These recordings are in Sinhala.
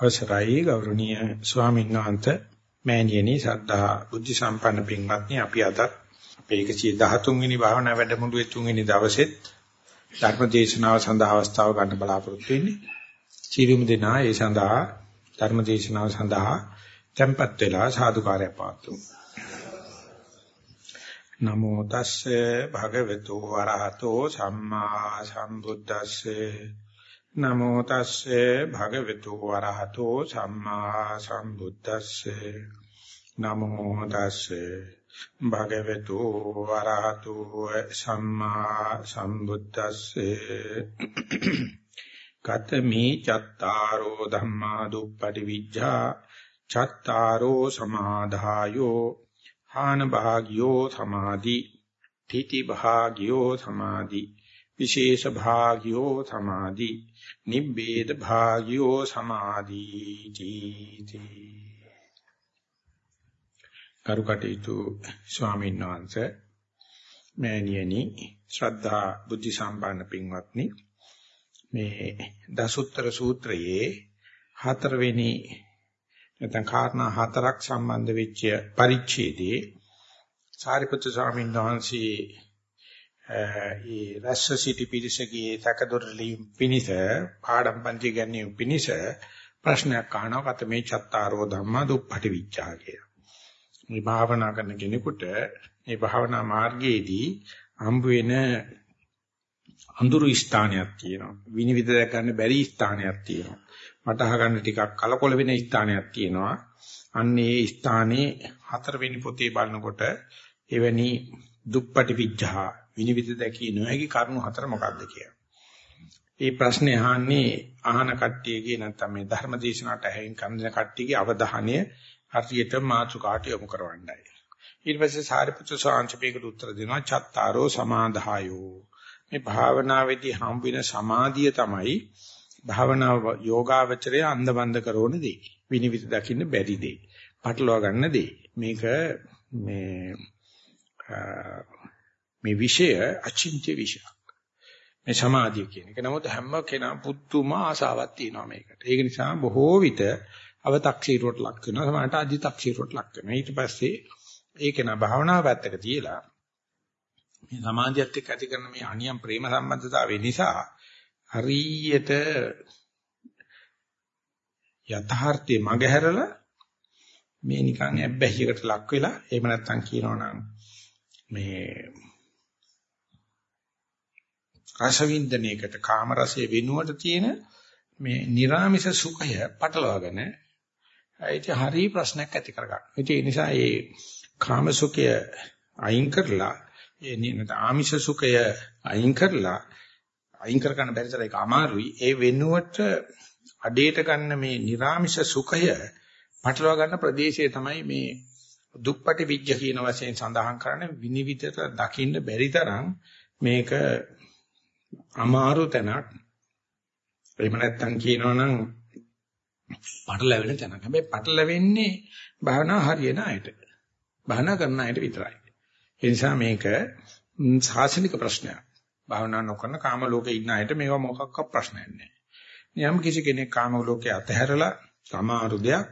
අවසරයි ගෞරවනීය ස්වාමීන් වහන්සේ මෑණියනි සද්ධා බුද්ධ සම්පන්න පින්වත්නි අපි අද අපේ 113 වෙනි භාවනා වැඩමුළුවේ තුන්වෙනි දවසෙත් ධර්ම දේශනාව සඳහා අවස්ථාව ගන්න බලාපොරොත්තු වෙන්නේ. චීරුම් දෙනා ඒ සඳහා ධර්ම දේශනාව සඳහා tempත් වෙලා සාදුකාරය පාතුමු. නමෝ තස්සේ භගවතු වරහතෝ සම්මා සම්බුද්දස්සේ නමෝ තස්සේ භගවතු වරහතෝ සම්මා සම්බුද්දස්සේ. නමෝ තස්සේ භගවතු වරහතෝ සම්මා සම්බුද්දස්සේ. කතමේ චත්තාරෝ ධම්මා දුප්පටි විජ්ජා චත්තාරෝ සමාදායෝ හාන භාග්‍යෝ සමාධි තීති භාග්‍යෝ සමාධි. විශේෂ භාග්‍යෝ සමාධි නිබ්බේද භාග්‍යෝ සමාධීති කරුකටේතු ස්වාමීන් වහන්සේ මෑණියනි ශ්‍රද්ධා බුද්ධ සම්පන්න පින්වත්නි මේ දසුත්තර සූත්‍රයේ හතරවෙනි නැත්නම් කාරණා හතරක් සම්බන්ධ වෙච්ච පරිච්ඡේදයේ සාරිපුත්‍ර ස්වාමීන් වහන්සේ ඒ රස්ස සිටි පිරිසගේ තකදොරලින් පිනිස පාඩම් පන්ති ගැනීම පිනිස ප්‍රශ්නයක් අහනවා කත මේ චත්තාරෝ ධම්මා දුප්පටි විචා කිය. මේ භාවනා කරන කෙනෙකුට මේ භාවනා මාර්ගයේදී හම්බ වෙන අඳුරු ස්ථානයක් තියෙනවා. විනිවිද දැක ගන්න බැරි ස්ථානයක් තියෙනවා. මට අහගන්න ටිකක් කලකොල වෙන ස්ථානයක් තියෙනවා. අන්න ඒ ස්ථානයේ හතරවෙනි පොතේ බලනකොට එවැනි දුප්පටි විජ්ජා විනිවිද දැකිය නොහැකි කරුණු හතර මොකක්ද කියලා. මේ ප්‍රශ්නේ අහන්නේ අහන කට්ටියගේ නැත්නම් මේ ධර්ම දේශනාවට ඇහෙන් කන්දන කට්ටියගේ අවධානය හරියට මාතෘකාට යොමු කරවන්නයි. ඊට පස්සේ සාරිපුත්‍ර සාංශපේකට උත්තර දෙනවා චත්තාරෝ සමාදායෝ. මේ භාවනාවේදී හම් වෙන සමාධිය තමයි භාවනා යෝගාවචරය අන්දබන්ද කරන දේ. විනිවිද දකින්න බැරි දේ. පටලවා ගන්න දේ. මේක මේ මේ විෂය අචින්ත්‍ය විෂයක්. මේ සමාධිය කියන එක. නමුත් හැම කෙනා පුදුම ආසාවක් තියෙනවා මේකට. ඒක නිසා බොහෝ විට අව탁සීරුවට ලක් වෙනවා. සමහරට අධි탁සීරුවට ලක් වෙනවා. ඊට පස්සේ ඒක නා භාවනාව පැත්තක තියලා මේ සමාධියත් එක්ක ඇති කරන මේ අනියම් ප්‍රේම සම්බන්ධතාවය නිසා හරියට යථාර්ථයේ මගහැරලා මේ නිකන් ඇබ්බැහියකට ලක් වෙලා එහෙම නැත්නම් කියනවනම් මේ රසවින්දනයකට කාම රසයේ වෙනුවට තියෙන මේ නිර්ාමිෂ සුඛය පටලවාගෙන ඒක හරි ප්‍රශ්නයක් ඇති කරගන්න. ඒ නිසා මේ කාම සුඛය අයින් කරලා ඒ නිත ආමිෂ සුඛය අයින් කරලා අයින් කර ගන්න බැරි තරම් ඒක අමාරුයි. ඒ වෙනුවට අඩේට ගන්න මේ නිර්ාමිෂ සුඛය පටලවා ගන්න ප්‍රදේශය තමයි මේ දුප්පටි විජ්ජ කියන වශයෙන් සඳහන් කරන්නේ විනිවිදට දකින්න බැරි තරම් මේක අමාරු තැනක්. එහෙම නැත්තම් කියනවනම් පටලැවෙන තැනක්. හැබැයි පටලැවෙන්නේ භාවනා හරියන අයට. භාවනා කරන අයට විතරයි. ඒ නිසා මේක සාසනික ප්‍රශ්නයක්. භාවනා නොකරන කාම ලෝකේ ඉන්න අයට මේවා මොකක්වත් ප්‍රශ්නයක් නෑ. යම් කිසි කෙනෙක් කාම ලෝකේ අතහැරලා සමහරු දෙයක්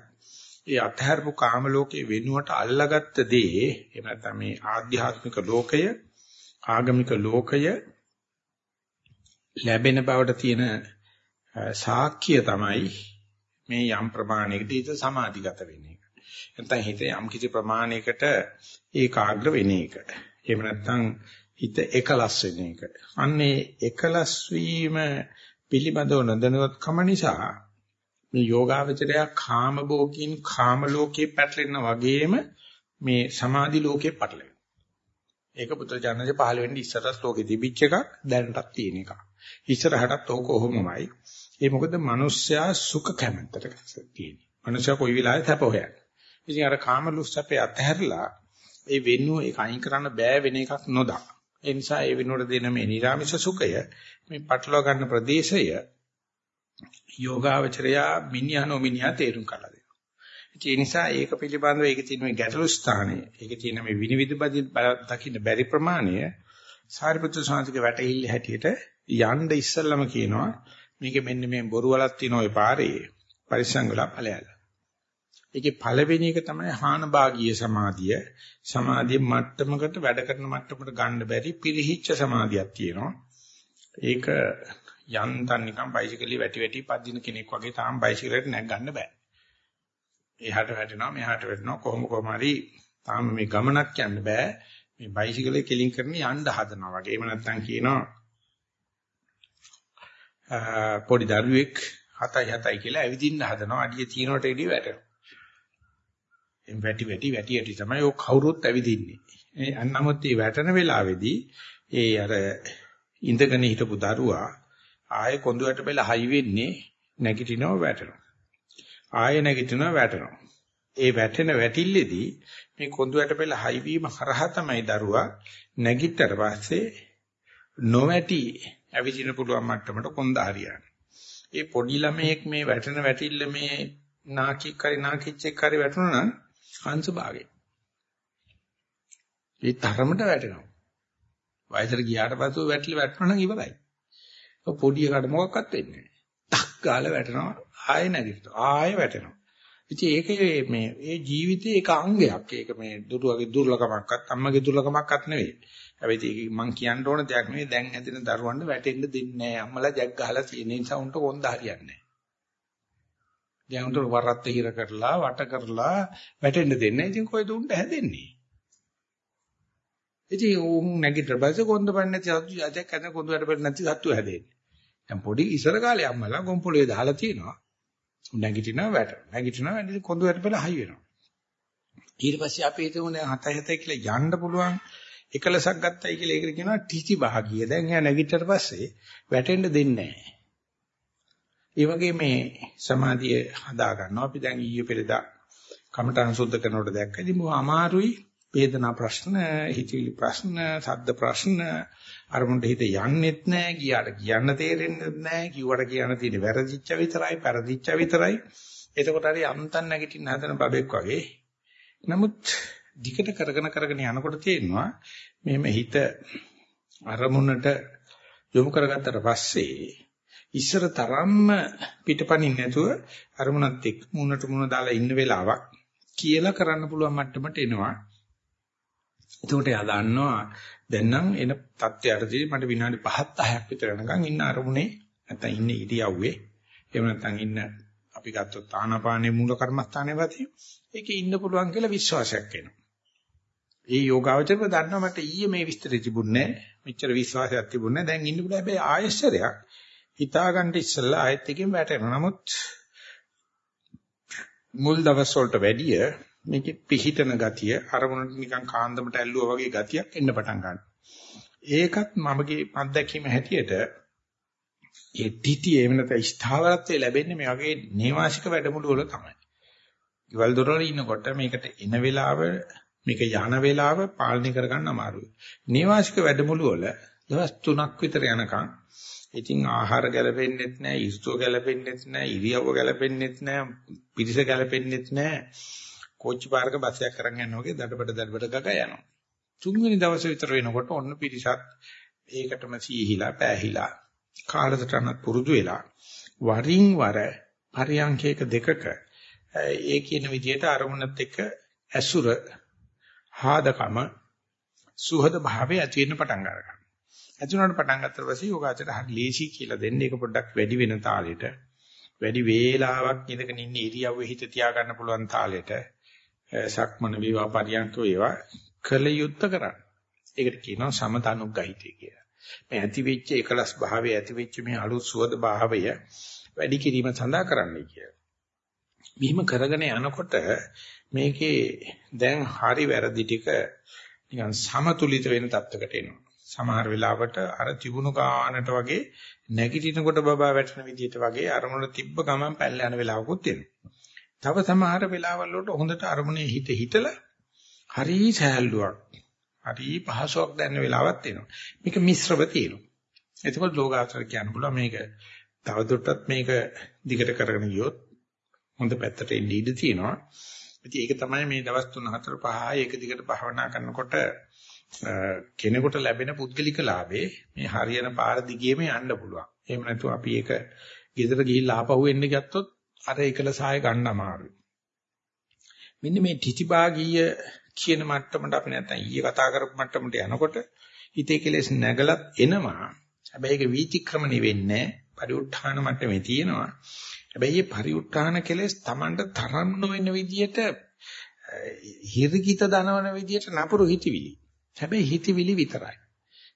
ඒ අතහැරපු කාම ලෝකේ වෙනුවට අල්ලාගත්ත දේ එහෙම නැත්නම් මේ ආධ්‍යාත්මික ලෝකය ආගමික ලෝකය ලැබෙන බවට තියෙන සාක්ෂිය තමයි මේ යම් ප්‍රමාණයකට හිත සමාධිගත වෙන එක. නැත්නම් හිත යම් කිසි ප්‍රමාණයකට ඒකාග්‍ර වෙන එක. එහෙම නැත්නම් හිත එකලස් වෙන එක. අන්නේ එකලස් වීම පිළිබඳව නොදැනුවත්කම නිසා මේ යෝගාවචරය කාම භෝගින් කාම ලෝකේ පැටලෙනා වගේම මේ සමාධි ලෝකේ පැටලෙනවා. ඒක පුත්‍ර ජානජ පහළ වෙන්නේ ඉස්සරස් ලෝකේ තිබිච්ච එකක් දැනටත් තියෙන එකක්. ඉස්සරහටත් ඕක කොහොමමයි. ඒ මොකද මිනිස්සයා සුඛ කැමැත්තට තියෙන්නේ. මිනිස්සයා කොයි වෙලාවෙත් හැප හොයන්නේ. ඉතින් අර කාම ලුස්සපේ අතහැරලා ඒ වෙනුව ඒක අයින් කරන්න බෑ වෙන එකක් නොදා. ඒ නිසා ඒ වෙනුවට දෙන මේ නිර්ාමිෂ සුඛය මේ පටලවා ගන්න ප්‍රදේශය යෝගාවචරයා මිනිහනෝ මිනිහා තේරුම් කරලා දෙනවා. ඒ නිසා ඒක පිළිබඳව ඒකේ තියෙන මේ ගැටලු ස්ථානය, ඒකේ තියෙන මේ විනිවිද දකින්න බැරි ප්‍රමාණය සාරිපුත්‍ර සාන්තික වැටහිල්ල හැටියට යන්න ඉස්සෙල්ලම කියනවා මේක මෙන්න මේ බොරු වලක් තියෙන ওই පාරේ පරිස්සම් වෙලා ඵලයල්ල. ඒකේ පළවෙනි එක තමයි හානභාගීය සමාධිය. සමාධිය මට්ටමකට වැඩ කරන මට්ටමකට ගන්න බැරි පිරිහිච්ච සමාධියක් තියෙනවා. ඒක යන්තම් නිකන් බයිසිකලේ වැටි වැටි පදින කෙනෙක් වගේ තාම බයිසිකලෙට නැග ගන්න බෑ. එහාට වැටෙනවා මෙහාට වැටෙනවා කොහොම කොහම හරි තාම මේ ගමනක් යන්න බෑ. මේ බයිසිකලේ කෙලින් කරන යන්න හදනවා වගේ. එහෙම නැත්නම් කියනවා පොඩි දරුවෙක් 7යි 7යි කියලා ඇවිදින්න හදනවා. අඩිය තියනට එඩිය වැටෙනවා. එම් වැටි වැටි වැටි වැටි තමයි ඔය කවුරුත් ඇවිදින්නේ. ඒ අන්නමත් මේ වැටෙන වෙලාවේදී ඒ අර ඉඳගෙන හිටපු දරුවා ආයෙ කොඳුයට බෙල හයි වෙන්නේ නැගිටිනව වැටෙනවා. ආයෙ නැගිටිනව වැටෙනවා. ඒ වැටෙන වැටිල්ලේදී මේ කොඳුයට බෙල හයි වීම හරහා තමයි දරුවා නැගිටතර පස්සේ නොවැටි ඇවිදින පුළුවන් මට්ටමට කොන්ද හරියන්නේ. ඒ පොඩි ළමයෙක් මේ වැටෙන වැටිල්ල මේ නාකික් කරි නාකිච්චෙක් කරි වැටුණා නම් අංශ භාගය. ඒ තරමට වැටෙනවා. වයසට ගියාට පස්සේ වැටිලි වැටෙනවා නම් ඉවරයි. පොඩි එකට මොකක්වත් වෙන්නේ නැහැ. ටක් ගාලා වැටෙනවා ආයෙ නැගිටිනවා ආයෙ වැටෙනවා. ඉතින් ඒකේ මේ ඒ ජීවිතයේ එක අංගයක්. ඒක මේ දුරුවගේ දුර්ලකමක්වත් අම්මගේ දුර්ලකමක්වත් නෙවෙයි. හැබැයි ඒක මං කියන්න ඕන දෙයක් නෙවෙයි. දැන් හැදෙන දරුවන්ට වැටෙන්න දෙන්නේ නැහැ. අම්මලා ජැක් ගහලා තියෙන නිසා උන්ට කොන්ද හරියන්නේ නැහැ. දැන් උන්ට වරත් හිර කරලා වට කරලා වැටෙන්න දෙන්නේ නැහැ. ඉතින් කොයිද උන්ට හැදෙන්නේ? ඉතින් උන් නැගිටිලා පස්සේ කොන්ද පන්නේ නැති සත්තු ජැක් හැදෙන කොන්ද වැඩ පන්නේ නැති සත්තු හැදෙන්නේ. දැන් පොඩි ඉසර කාලේ අම්මලා ගොම්පොලේ දාලා තියෙනවා. නැගිටිනවා වැට. නැගිටිනවා වැඩි කොඳු වැටපල හයි වෙනවා. ඊට පස්සේ අපි හිතමු දැන් 7 7 කියලා යන්න පුළුවන් එකලසක් ගත්තයි කියලා ඒකට කියනවා ටිචි භාගිය. දැන් එයා නැගිට්ටට පස්සේ වැටෙන්න දෙන්නේ නැහැ. ඒ වගේ මේ සමාධිය හදා ගන්නවා. අපි දැන් ඊයේ පෙරදා කමඨං සුද්ධ කරනකොට දැක්ක. ඉතින් මොහොම අමාරුයි. වේදනා ප්‍රශ්න, හිතිලි ප්‍රශ්න, ශබ්ද ප්‍රශ්න, අරමුණට හිත යන්නෙත් නැහැ, ගියාට කියන්න තේරෙන්නේ නැහැ, කිව්වට කියන්න තියෙන වැරදිච්ච විතරයි, පෙරදිච්ච විතරයි. එතකොට හරි අම්තන් නැගිටින්න හදන බබෙක් වගේ. නමුත් දිකට කරගෙන කරගෙන යනකොට තේරෙනවා මෙහෙම හිත අරමුණට යොමු කරගත්තට පස්සේ ඉස්සර තරම්ම පිටපණින් නැතුව අරමුණත් එක්ක මුණට මුණ දාලා ඉන්න වෙලාවක් කියලා කරන්න පුළුවන් මට්ටමට එනවා. එතකොට එයා දන්නවා දැන් නම් එන தත්ත්වයටදී මට විනාඩි 5ක් 10ක් විතර යනකම් ඉන්න අරමුණේ නැත්නම් ඉන්නේ ඉරියව්වේ එහෙම නැත්නම් ඉන්න අපි ගත්තොත් ආනාපානේ මූල කර්මස්ථානේ වතේ ඒකේ ඉන්න පුළුවන් කියලා විශ්වාසයක් එනවා. ඒ යෝගාවචරව දන්නවා මට ඊයේ මේ විස්තරය තිබුණේ මෙච්චර විශ්වාසයක් තිබුණේ දැන් ඉන්න පුළුවන් හැබැයි ආයෙශ්චරයක් හිතාගන්න ඉස්සෙල්ලා ආයෙත් එකෙන් වැටෙනවා. නමුත් මුල් දවස් වලට වැඩිය මේකේ පිහිටන ගතිය අරමුණට නිකන් කාන්දමට ඇල්ලුවා වගේ ගතියක් එන්න පටන් ගන්නවා. ඒකත් මමගේ අත්දැකීම හැටියට ඒ titi එහෙම නැත්නම් ස්ථාවරත්වය ලැබෙන්නේ මේ වගේ නේවාසික වැඩමුළු වල තමයි. ඊවල දොරවල ඉන්නකොට මේකට එන වෙලාව මේක යන වෙලාව පාලනය කරගන්න අමාරුයි. නේවාසික වැඩමුළු වල දවස් 3ක් විතර යනකම් ඉතින් ආහාර ගැලපෙන්නෙත් නැහැ, ඉස්තුව ගැලපෙන්නෙත් නැහැ, ඉරියව්ව ගැලපෙන්නෙත් නැහැ, පිරිස ගැලපෙන්නෙත් නැහැ. කෝච්චි පාරක බස් එකක් කරන් යනවා වගේ දඩබඩ දඩබඩ ගග යනවා. තුන්වෙනි දවසේ විතර වෙනකොට ඔන්න පිරිසත් ඒකටම සීහිලා පෑහිලා කාලසටහනක් පුරුදු වෙලා වරින් වර පරියන්කේක දෙකක ඒ කියන විදිහට අරමුණත් එක්ක ඇසුර හාදකම සුහද භාවය ඇති වෙන්න පටන් ගන්නවා. ඇති වුණාට පටන් ගත්තට පස්සේ යෝගාචර හරි ලේසි කියලා දෙන්නේ ඒක පොඩ්ඩක් වැඩි වෙන තාලෙට වැඩි වේලාවක් ඉඳගෙන ඉන්න ඉරියව්වේ හිත තියාගන්න පුළුවන් තාලෙට සක්මන වේවා පරියන්ක වේවා කළ යුත්තේ කරන්න. ඒකට කියනවා සමතනුග්ගහිතය කියලා. මේ ඇති වෙච්ච එකලස් භාවය ඇති වෙච්ච මේ අලුත් සුවද භාවය වැඩි කිරීම සඳහා කරන්නයි කියලා. මෙහිම කරගෙන යනකොට මේකේ දැන් හරි වැරදි ටික නිකන් සමතුලිත වෙන තත්යකට එනවා. සමහර වෙලාවට අර තිබුණු ගානට වගේ නැගිටිනකොට බබා වැටෙන විදිහට වගේ අරමුණ තිබ්බ ගමන් පැල්ල යන වෙලාවකුත් එනවා. තව සමහර වෙලාවල් වලට හොඳට අරමුණේ හිත හිතලා හරි සෑහලුවක් හරි පහසුවක් දැනෙන වෙලාවක් එනවා. මේක මිශ්‍රව තියෙනවා. එතකොට ලෝකාචර කියන්න පුළුවන් මේක තවදුරටත් මේක දිගට කරගෙන ගියොත් හොඳ පැත්තට එන්න ඉඩ තියෙනවා. ඉතින් ඒක තමයි මේ දවස් 3 4 5 ඒක දිගට භාවනා කරනකොට කෙනෙකුට ලැබෙන පුද්ගලික ලාභේ මේ හරියන පාර දිගේම යන්න පුළුවන්. එහෙම නැතු අපි ඒක ගෙදර ගිහිල්ලා ආපහු එන්න ගත්තොත් අර එකලසාය ගන්න අමාරුයි. මෙන්න මේ තිතිභාගීය කියන මට්ටමට අපි නැත්තම් ඊයේ කතා කරපු මට්ටමට යනකොට හිතේ කෙලෙස් නැගලත් එනවා. හැබැයි ඒක වීතික්‍රමණි වෙන්නේ පරිඋත්ථාන මට්ටමේ තියෙනවා. හැබැයි මේ පරිඋත්ථාන කෙලෙස් Tamanට තරම් නොවන විදියට හිරිකිත දනවන විදියට නපුරු හිතවිලි. හැබැයි හිතවිලි විතරයි.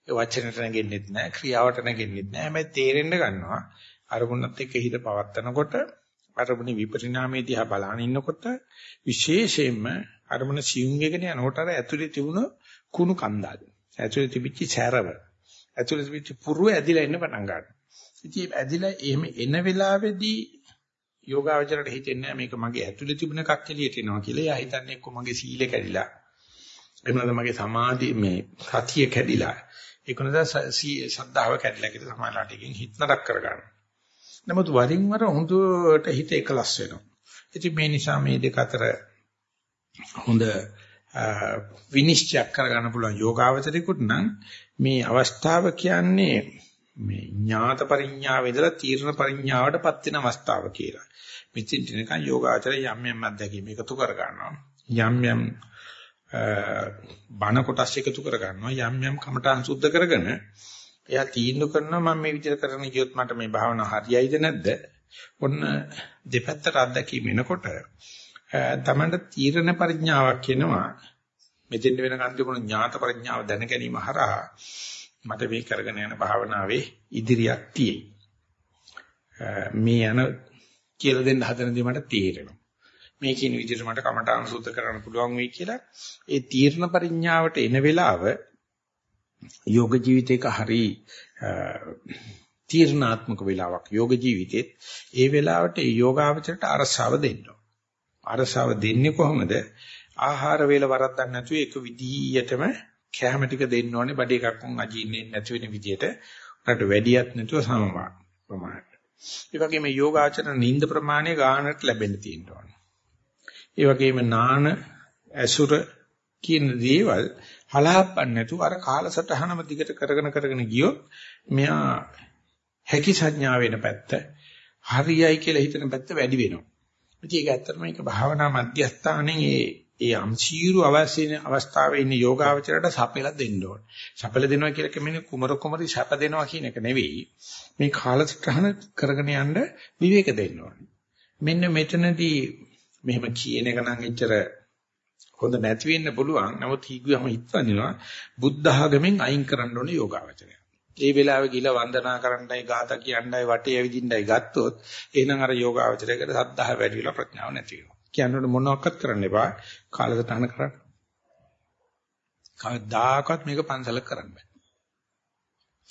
ඒ වචනට නැගෙන්නෙත් නැහැ, ක්‍රියාවට නැගෙන්නෙත් නැහැ. හැබැයි තේරෙන්න ගන්නවා අරමුණත් එක්ක හිත පවත්නකොට අරමුණේ විපරිණාමයේ දිහා බලන ඉන්නකොට විශේෂයෙන්ම අරමුණ සියුම් එකගෙන යනකොට අර ඇතුලේ තිබුණ කුණු කන්දාද. ඇතුලේ තිබිච්ච සැරව. ඇතුලේ තිබිච්ච පුරුව ඇදිලා එන්න පටන් ගන්නවා. ඉතින් ඇදිලා එහෙම එන වෙලාවේදී යෝගාවචරයට හිතෙන්නේ මේක මගේ ඇතුලේ තිබුණ එකක් එළියට එනවා කියලා. එයා හිතන්නේ එක්ක මගේ සීලය කැඩිලා. එහෙම නැත්නම් මගේ සමාධි මේ සතිය කැඩිලා. ඒක නිසා සද්ධාව කැඩිලා කියලා සමාජලාට එකකින් හිත නරක කරගන්නවා. නමුත් වරින් වර හොඳට හිත එකලස් වෙනවා. ඉතින් මේ නිසා මේ දෙක අතර හොඳ විනිශ්චය කරගන්න පුළුවන් යෝගාවචරිකුත් නම් මේ අවස්ථාව කියන්නේ මේ ඥාත පරිඥාව ඉඳලා තීර්ණ පරිඥාවටපත් වෙන අවස්ථාව කියලා. මෙතෙන් නිකන් යෝගාචරය යම් යම් අත්දැකීම් එකතු කර ගන්නවා. යම් යම් බණ කොටස් එකතු කර ගන්නවා. යම් යම් කමඨාන් සුද්ධ කරගෙන එයා තීන්දුව කරනවා මම මේ විදිහට කරන ගියොත් මට මේ භාවනාව හරියයිද නැද්ද? ඔන්න දෙපැත්තට අත්දැකීම් එනකොට තමන්ට තීරණ පරිඥාවක් එනවා. මෙතෙන් වෙනකන් තිබුණු ඥාත පරිඥාව දැන ගැනීම හරහා මට මේ කරගෙන යන භාවනාවේ ඉදිරියක් තියෙයි. මේ යන කියලා දෙන්න හදන දේ මට තේරෙනවා. මේ කියන විදිහට මට කමඨාන් සුද්ධ කරන්න පුළුවන් වෙයි කියලා ඒ තීර්ණ පරිඥාවට එන වෙලාව යෝග ජීවිතයක හරි තීර්ණාත්මක වෙලාවක් යෝග ජීවිතෙත් ඒ වෙලාවට ඒ යෝගාවචරයට අරසාව දෙන්න. අරසාව දෙන්නේ කොහොමද? ආහාර වේල වරද්දක් නැතුව එක විදියටම කැම ටික දෙන්න ඕනේ බඩ එකක් උන් අජීන්නේ නැති වෙන විදියට උනට වැඩියක් නැතුව සමමාන ප්‍රමාණයට. ඒ වගේම යෝගාචරණ නිନ୍ଦ ප්‍රමාණය ගානට ලැබෙන්න තියෙනවා. ඒ වගේම නාන ඇසුර කියන දේවල් හලහප්පන්න නැතුව අර කාලසටහනම දිගට කරගෙන කරගෙන ගියොත් මෙයා හැකි සංඥා වෙන පැත්ත හරියයි කියලා හිතන පැත්ත වැඩි වෙනවා. ඉතින් ඒක ඇත්තටම මේක භාවනා මධ්‍යස්ථානයේ ඒ ඒ අම්සීරු අවශ්‍යන අවස්ථාවේ ඉන්න යෝගාවචරයට සපෙලා දෙන්න ඕනේ. සපෙල දෙනවා කියලා කියන්නේ කුමර කුමරි සප දෙනවා කියන එක නෙවෙයි. මේ කාලසටහන කරගෙන යන්න විවේක දෙන්න ඕනේ. මෙන්න මෙතනදී මෙහෙම කියන එක නම් එච්චර හොඳ නැති වෙන්න පුළුවන්. නමුත් හිගුවම හිතවනිනවා බුද්ධ ආගමෙන් අයින් කරන්න ඕනේ යෝගාවචරය. ඒ වෙලාවේ ගිල වන්දනා කරන්නයි ගාථා කියන්නයි වටේ ඇවිදින්නයි ගත්තොත් එහෙනම් අර යෝගාවචරයකට සද්ධාහ වැඩි වෙලා ප්‍රඥාව නැති වෙනවා. කියනකොට මොනවත් කරන්න එපා. කාලසටහන කරන්න. කවදාකවත් මේක පන්සලක කරන්න බෑ.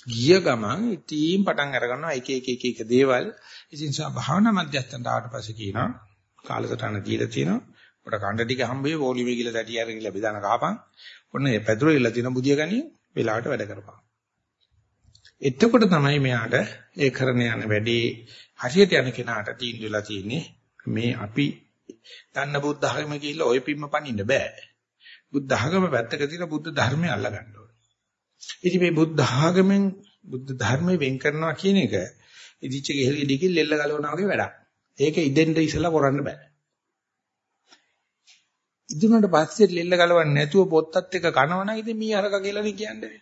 ගිය ගමන් ඉතින් පටන් අර ගන්නවා එක එක එක එක දේවල්. ඉතින් සා භාවනා මධ්‍යස්ථානට ආවට පස්සේ කියනවා කාලසටහන දීලා තියෙනවා. පොඩ කණ්ඩ ටික හම්බෙයි වොලියුම ගිල තැටි අරගෙන ගිල බෙදාන කාපන්. ඔන්න මේ පැදුර ඉල්ල තියෙන බුදිය ගනිය වෙලාවට වැඩ කරපන්. එතකොට තමයි මෙයාට ඒ කරන යන වැඩේ හරියට යන කෙනාට තීන්දුවලා තියෙන්නේ මේ අපි දන්න බුද්ධ ධර්ම කියලා ඔය පිම්ම පනින්න බෑ. බුද්ධ ධර්ම පැත්තක තියලා බුද්ධ ධර්මය අල්ලගන්න ඕනේ. ඉතින් මේ බුද්ධ ධර්මෙන් බුද්ධ ධර්මයෙන් වෙන් කරනවා කියන එක ඉදිච්ච ගෙහෙලි දිගින් ලෙල්ල ගලවනවා වගේ වැඩක්. ඒක ඉදෙන්ද ඉසලා කරන්න බෑ. ඉදුණට පස්සේ ලෙල්ල ගලවන්නේ නැතුව පොත්තත් එක කනවනම් ඉතින් මී අරක කියලා නේ කියන්නේ.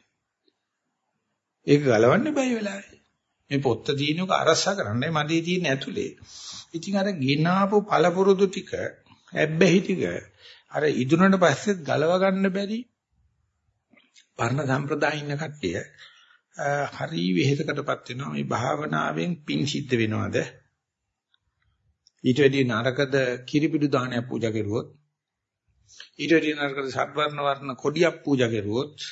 ඒක ගලවන්න බෑ වෙලාවේ. මේ පොත්ත දිනක අරසා කරන්නයි මදේ තියෙන ඇතුලේ. ඉතින් අර ගෙනාපු පළපුරුදු ටික හැබ්බැහි ටික අර ඉදුණට පස්සෙත් ගලව ගන්න බැරි පරණ සම්ප්‍රදාය ඉන්න කට්ටිය හරි වෙහෙසකටපත් වෙනවා මේ භාවනාවෙන් පිං සිද්ධ වෙනවද ඊට වැඩි නරකද කිරිපිඩු දානයක් පූජා කරුවොත් ඊට වැඩි නරකද සත්වර්ණ වර්ණ කොඩියක් පූජා කරුවොත්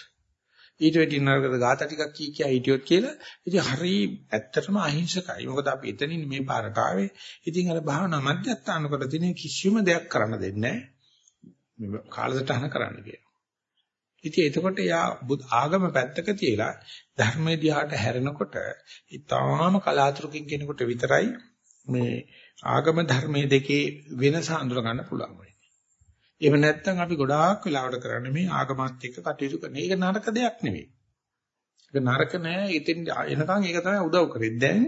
ඊට වැඩි නරකද ગાතා ටිකක් කී කියා හිටියොත් කියලා ඉතින් හරි ඇත්තටම අහිංසකයි. මොකද අපි එතනින් මේ පාරට ආවේ ඉතින් අර භාවනා මධ්‍යස්ථාන කොට තියෙන කිසිම දෙයක් කරන්න දෙන්නේ නැහැ. කාලසටහන කරන්න කියලා. ඉතින් එතකොට යා ආගම පැත්තක තියලා ධර්මයේ දිහාට හැරෙනකොට ඊටාම කලාතුරකින් කෙනෙකුට විතරයි මේ ආගම ධර්මයේ දෙකේ වෙනස අඳුර ගන්න පුළුවන්. වෙන්නේ. එහෙම නැත්නම් අපි ගොඩාක් වෙලාවට කරන්නේ මේ ආගමත් එක්ක කටයුතු කරන. ඒක නරක දෙයක් නෙවෙයි. ඒක නරක නෑ. ඉතින් එනකන් ඒක තමයි උදව් කරේ. දැන්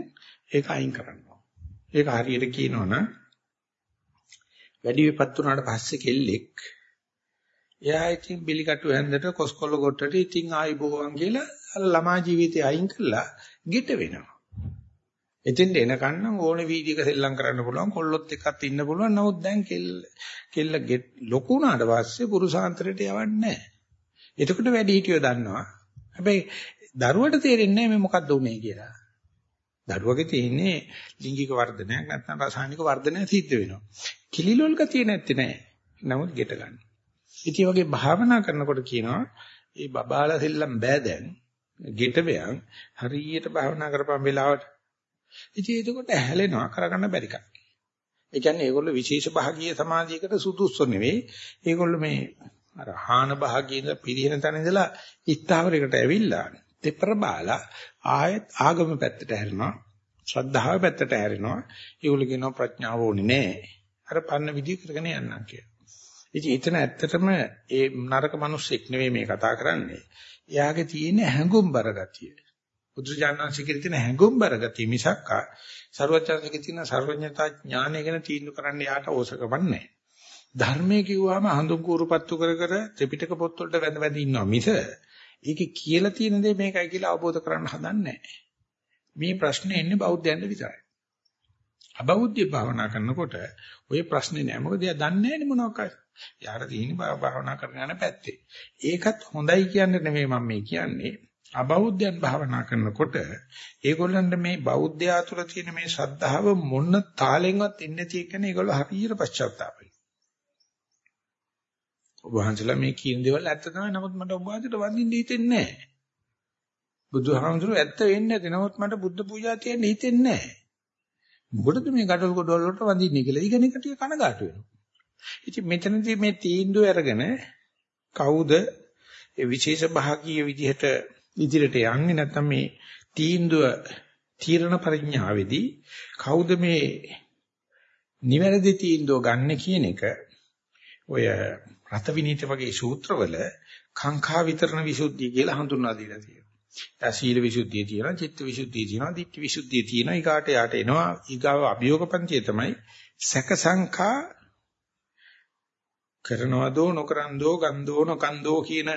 ඒක අයින් කරනවා. ඒක හරියට කියනවනම් වැඩි විපත් වුණාට පස්සේ කෙල්ලෙක් එයා ඉතින් බිලිකටු හැන්දට කොස්කොල්ල කොටට ඉතින් ආයි බොවන් කියලා ළමා ජීවිතය අයින් කළා ගිට වෙනවා. එතෙන්ට එනකන් නම් ඕනේ වීදික සෙල්ලම් කරන්න පුළුවන් කොල්ලොත් එක්කත් ඉන්න පුළුවන් නමුත් දැන් කෙල්ල කෙල්ල ලොකු වුණාට පස්සේ පුරුෂාන්තරයට යවන්නේ නැහැ. එතකොට වැඩි හිටියෝ දන්නවා. හැබැයි දරුවට තේරෙන්නේ නැහැ මේ මොකද්ද උනේ කියලා. දරුවගේ තියෙන්නේ ලිංගික වර්ධනයක් නැත්නම් රසායනික වර්ධනයක් සිද්ධ වෙනවා. කිලිලොල් ගතිය නැත්තේ නෑ. නමුත් ගෙට ගන්න. ඉතින් වගේ භාවනා කරනකොට කියනවා මේ බබාලා සෙල්ලම් බෑ දැන්. ගෙට වෙයන් හරියට භාවනා කරපම් වෙලාවට. ඉතින් එතකොට හැලෙනවා කරගන්න බැරි කක්. ඒ කියන්නේ ඒගොල්ලෝ විශේෂ භාගීය සමාධියකට සුදුසු නෙවෙයි. ඒගොල්ලෝ මේ අර හාන භාගීන පිරිහෙන තැන ඉඳලා ඉස්තාවරයකට ඇවිල්ලා දෙපර බාලා ආයෙත් ආගම පැත්තට හැරෙනවා. ශ්‍රද්ධාව පැත්තට හැරෙනවා. ඒගොල්ලෝ කියනවා ප්‍රඥාව ඕනේ නෑ. අර පන්න විදිහ කරගෙන යන්නම් කියලා. ඉතින් එතන ඇත්තටම ඒ නරක මිනිස්සෙක් නෙවෙයි මේ කතා කරන්නේ. එයාගේ තියෙන හැඟුම්බර ගතිය. බුදුජානනාංශිකේ තියෙන හැඟුම්බර ගතිය මිසක් සර්වඥාන්සේගේ තියෙන සර්වඥතා ඥානය ගැන තීන්දුව කරන්න යාට ඕසකමක් නැහැ. ධර්මයේ කිව්වම හඳුන් කූරුපත්තු කර කර ත්‍රිපිටක පොත්වලට වැඳ වැඳ ඉන්නවා මිස ඒකේ කියලා තියෙන දේ මේකයි කියලා අවබෝධ කරගන්න හදන්නේ මේ ප්‍රශ්නේ එන්නේ බෞද්ධයන්ට විතරයි. අබෞද්ධ භාවනා කරනකොට ওই ප්‍රශ්නේ නෑ. මොකද එයා දන්නේ නෑනේ මොනවාක්ද. යාර තියෙන භාවනා කරන යන පැත්තේ. ඒකත් හොඳයි කියන්නේ නෙමෙයි මම මේ කියන්නේ. අබෞද්ධයන් භාවනා කරනකොට ඒගොල්ලන්ට මේ බෞද්ධයා තුළ තියෙන මේ ශ්‍රද්ධාව මොන තාලෙන්වත් එන්නේ නැති එක නේ ඒගොල්ලෝ හරියට පශ්චාත්තාපයි. ඔබ වහන්සේලා මේ කියන දේවල් ඇත්ත තමයි. නමුත් මට ඔබ වහන්සේට වඳින්න හිතෙන්නේ නැහැ. බුදුහාමුදුරුවෝ ඇත්ත වෙන්නේ නැති. නමුත් මට බුද්ධ පූජා තියන්න හිතෙන්නේ නැහැ. මොකටද මේ gadol godol වලට වඳින්නේ කියලා. ඊගෙන කටිය කනගාටු වෙනවා. ඉතින් මෙතනදී මේ තීන්දුව අරගෙන කවුද ඒ විශේෂ භාගීය විදිහට ඉදිරියට යන්නේ නැත්නම් මේ තීන්දුව තීරණ පරිඥාවේදී කවුද මේ නිවැරදි තීන්දුව ගන්න කියන එක ඔය රත විනීත වගේ සූත්‍රවල කාංකා විතරණ විසුද්ධිය කියලා හඳුන්වා දීලා තියෙනවා. දැන් සීල විසුද්ධිය තියෙනවා, චිත්ත විසුද්ධිය තියෙනවා, ditthi විසුද්ධිය තියෙනවා. ඊගාට යාට එනවා ඊගාව අභියෝගපන්තිය තමයි සැක සංඛා කරනවදෝ නොකරන්දෝ ගන්දෝ නොකන්දෝ කියන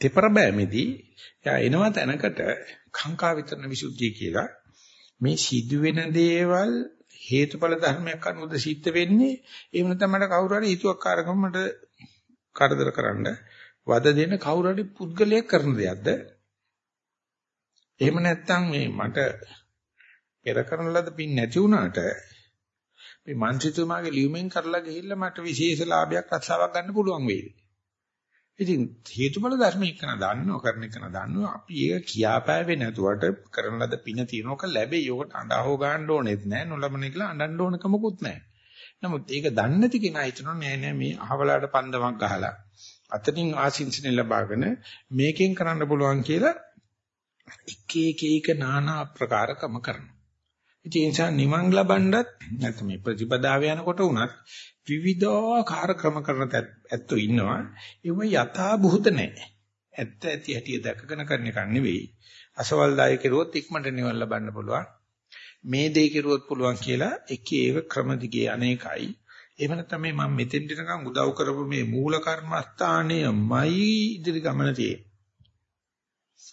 දෙපර බෑමේදී යා එනවා තැනකට කාංකා විතරණ විසුද්ධිය කියලා. මේ සිදුවෙන දේවල් හේතුඵල ධර්මයක් අනුවද සිද්ධ වෙන්නේ? එහෙම නැත්නම් මට කවුරු හරි හිතුවක්කාරකම මට කරදර කරන්න වද දෙන කවුරු හරි පුද්ගලයෙක් කරන දෙයක්ද? එහෙම නැත්නම් මේ මට පෙර කරන ලද පින් නැති වුණාට මේ මන්ත්‍රීතුමාගේ ලියුමෙන් කරලා ගිහිල්ලා මට විශේෂ ලාභයක් රස්සාවක් ගන්න පුළුවන් වේවි. ඉතින් හේතුඵල ධර්ම එක්කන දන්නව කරන එකන දන්නව අපි ඒක කියාපෑවේ නැතුවට කරන ලද පින තියනක ලැබෙයි. යෝකට අඬහව ගන්න ඕනෙත් නැහැ. නොලබන කියලා අඬන්න ඕනක මොකුත් නැහැ. නමුත් ඒක දන්නේ නැති කෙනා හිතනවා නෑ නෑ මේ අහවලාට පන්දමක් ගහලා අතනින් ආශිංසන ලබාගෙන මේකෙන් කරන්න පුළුවන් කියලා එක එක එක নানা ආකාරකම කරනවා. ඉතින් ඒ නිසා නිවන් ලබන්නත් නැත්නම් මේ ප්‍රතිපදාව යනකොට උනත් විවිධාකාර ක්‍රම කරන ඇත්තෝ ඉන්නවා. ඒව යථා භූත නැහැ. ඇත්ත ඇති හැටි දැකගෙන කරන එක නෙවෙයි. අසවල් දාය කෙරුවොත් ඉක්මනට නිවන් ලබන්න පුළුවන්. මේ දේ කෙරුවොත් පුළුවන් කියලා එක එක ක්‍රම දිගේ අනේකයි. එහෙම නැත්නම් මේ මම මෙතෙන් දිනකම් උදව් කරපු මේ මූල කර්මස්ථානයමයි ඉදිරි ගමන තියෙන්නේ.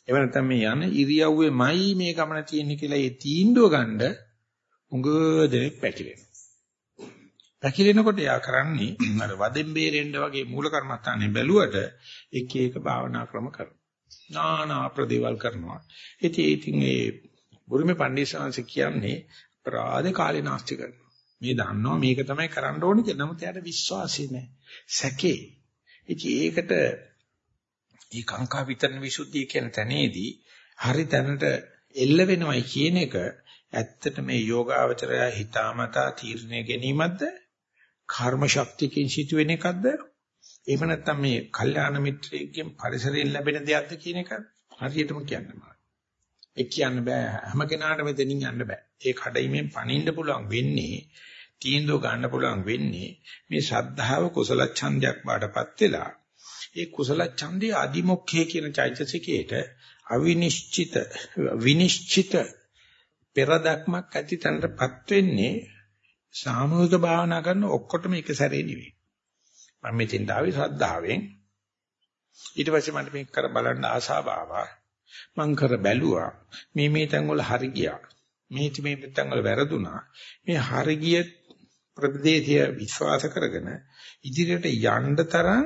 එහෙම නැත්නම් මේ යන ඉරියව්වෙමයි මේ ගමන තියෙන්නේ කියලා ඒ තීන්දුව ගන්න උඟ දෙනෙක් පැකිලෙනවා. පැකිලෙනකොට යා කරන්නේ අර වදෙන් බේරෙන්න වගේ මූල කර්මස්ථානේ බැලුවට එක එක භාවනා ක්‍රම කරනවා. නානා ප්‍රදේවල් කරනවා. ඉතින් ඉතින් ඒ බුරුමේ පණ්ඩිතසංශ කියන්නේ අපරාධ කාලේ නාස්ති කරනවා. මේ දන්නවා මේක තමයි කරන්න ඕනේ කියලා. නමුත් එයාට විශ්වාසය නැහැ. සැකේ. ඉතින් ඒකට මේ කාංකා විතරන විසුද්ධිය කියන තැනේදී හරි තැනට එල්ල වෙනවයි කියන එක ඇත්තට මේ යෝගාවචරය හිතාමතා තීරණය ගැනීමක්ද කර්ම ශක්තියකින් සිදුවෙන එකක්ද එහෙම නැත්නම් මේ කල්යාණ මිත්‍රයෙක්ගෙන් පරිසරයෙන් ලැබෙන දෙයක්ද කියන එක හරියටම කියන්න බෑ. ඒ කියන්න බෑ හැම කෙනාටම මෙතනින් යන්න බෑ. ඒ කඩයිමෙන් පණින්න පුළුවන් වෙන්නේ තීන්දුව ගන්න පුළුවන් වෙන්නේ මේ ශ්‍රද්ධාව කුසල ඡන්දයක් බාටපත් වෙලා ඒ කුසල ඡන්දේ අදිමොක්ඛේ කියන චෛතසිකයේට අවිනිශ්චිත විනිශ්චිත පෙරදක්මක් ඇති තැනටපත් වෙන්නේ සාමූහික භාවනා කරන ඔක්කොටම එක සැරේ නෙවෙයි. මම මෙතෙන් ආවේ ශ්‍රද්ධාවෙන්. ඊට පස්සේ මට මේක කර බලන්න ආසාව ආවා. මං කර බැලුවා. මේ මේ තැන් වල හරි ගියා. මේ මේ තැන් වල වැරදුනා. මේ හරි ගිය ප්‍රදේශය විශ්වාස කරගෙන ඉදිරියට යන්න තරම්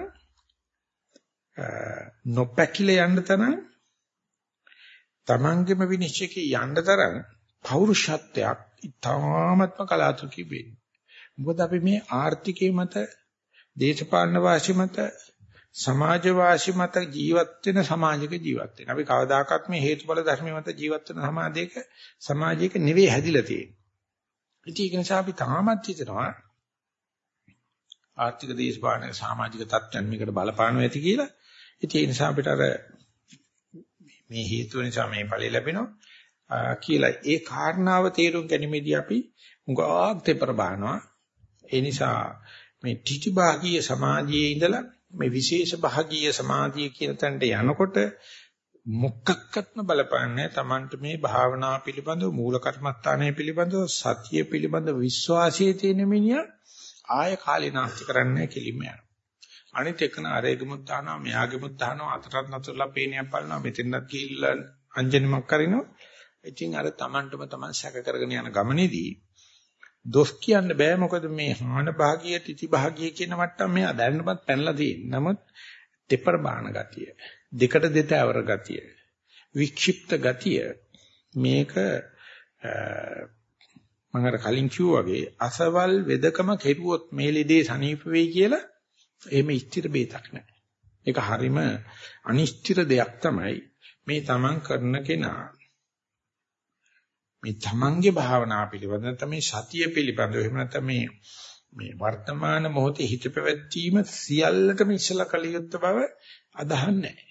නොපැකිල යන්න තරම් තමන්ගේම විනිශ්චයක යන්න තරම් පෞරුෂත්වයක් ඉතාමත්ම කලාතුරකින් වෙන්නේ. මොකද අපි මේ ආර්ථිකයේ මත දේශපාලන වාසි මත සමාජ වාසි මත ජීවත් වෙන සමාජයක ජීවත් වෙන. අපි කවදාකවත් මේ හේතුඵල ධර්මයේ මත ජීවත් වෙන සමාජයක සමාජයක නෙවෙයි හැදිලා තියෙන්නේ. ඉතින් ඒක නිසා අපි තාමත් හිතනවා ආර්ථික දේශපාලන සමාජික තත්ත්වයන් මේකට බලපානවා ඇති කියලා. ඉතින් ඒ නිසා අපිට අර මේ හේතුව නිසා මේ ඵලෙ ලැබෙනවා කියලා ඒ කාරණාව තේරුම් ගැනීමේදී අපි උගාක් තෙපර බානවා. ඒ නිසා මේ ටිටි භාගීය සමාධියේ ඉඳලා මේ විශේෂ භාගීය සමාධිය කියන තැනට යනකොට මොකක්කත්ම බලපාන්නේ Tamanට මේ භාවනා පිළිබඳව මූල කර්මස්ථානයේ පිළිබඳව සතිය පිළිබඳව විශ්වාසයේ තියෙන මිනිහා ආය කාලේ නාස්ති කරන්නේ කෙලිම යනවා. අනිත් එකන අරේගමුත් දානවා මෙයාගෙමුත් දානවා අතරත් නතරලා පේනියක් බලනවා මෙතෙන්වත් ගිහිල්ලා අංජනමක් කරිනවා. ඉතින් අර Tamanටම Taman සැක කරගෙන යන ගමනේදී දොස් කියන්න බෑ මොකද මේ හාන භාගිය තිති භාගිය කියන මට්ටම මෙයා දැනනපත් පැනලා තියෙන. නමුත් දෙපර බාන ගතිය, දෙකට දෙතවර ගතිය, වික්ෂිප්ත ගතිය මේක මම අර කලින් කිව්වා වගේ අසවල් වෙදකම කෙරුවොත් මේ ලෙඩේ සනීප වෙයි කියලා එහෙම ස්ථිර බේතක් නැහැ. ඒක හරීම අනිශ්චිත දෙයක් තමයි මේ තමන් කරන කෙනා මේ තමන්ගේ භාවනා පිළිබඳ නැත්නම් මේ සතිය පිළිබඳව එහෙම නැත්නම් මේ මේ වර්තමාන මොහොතේ හිත පැවැත්වීම සියල්ලටම ඉස්සලා කළ යුත්තේ බව අදහන්නේ නැහැ.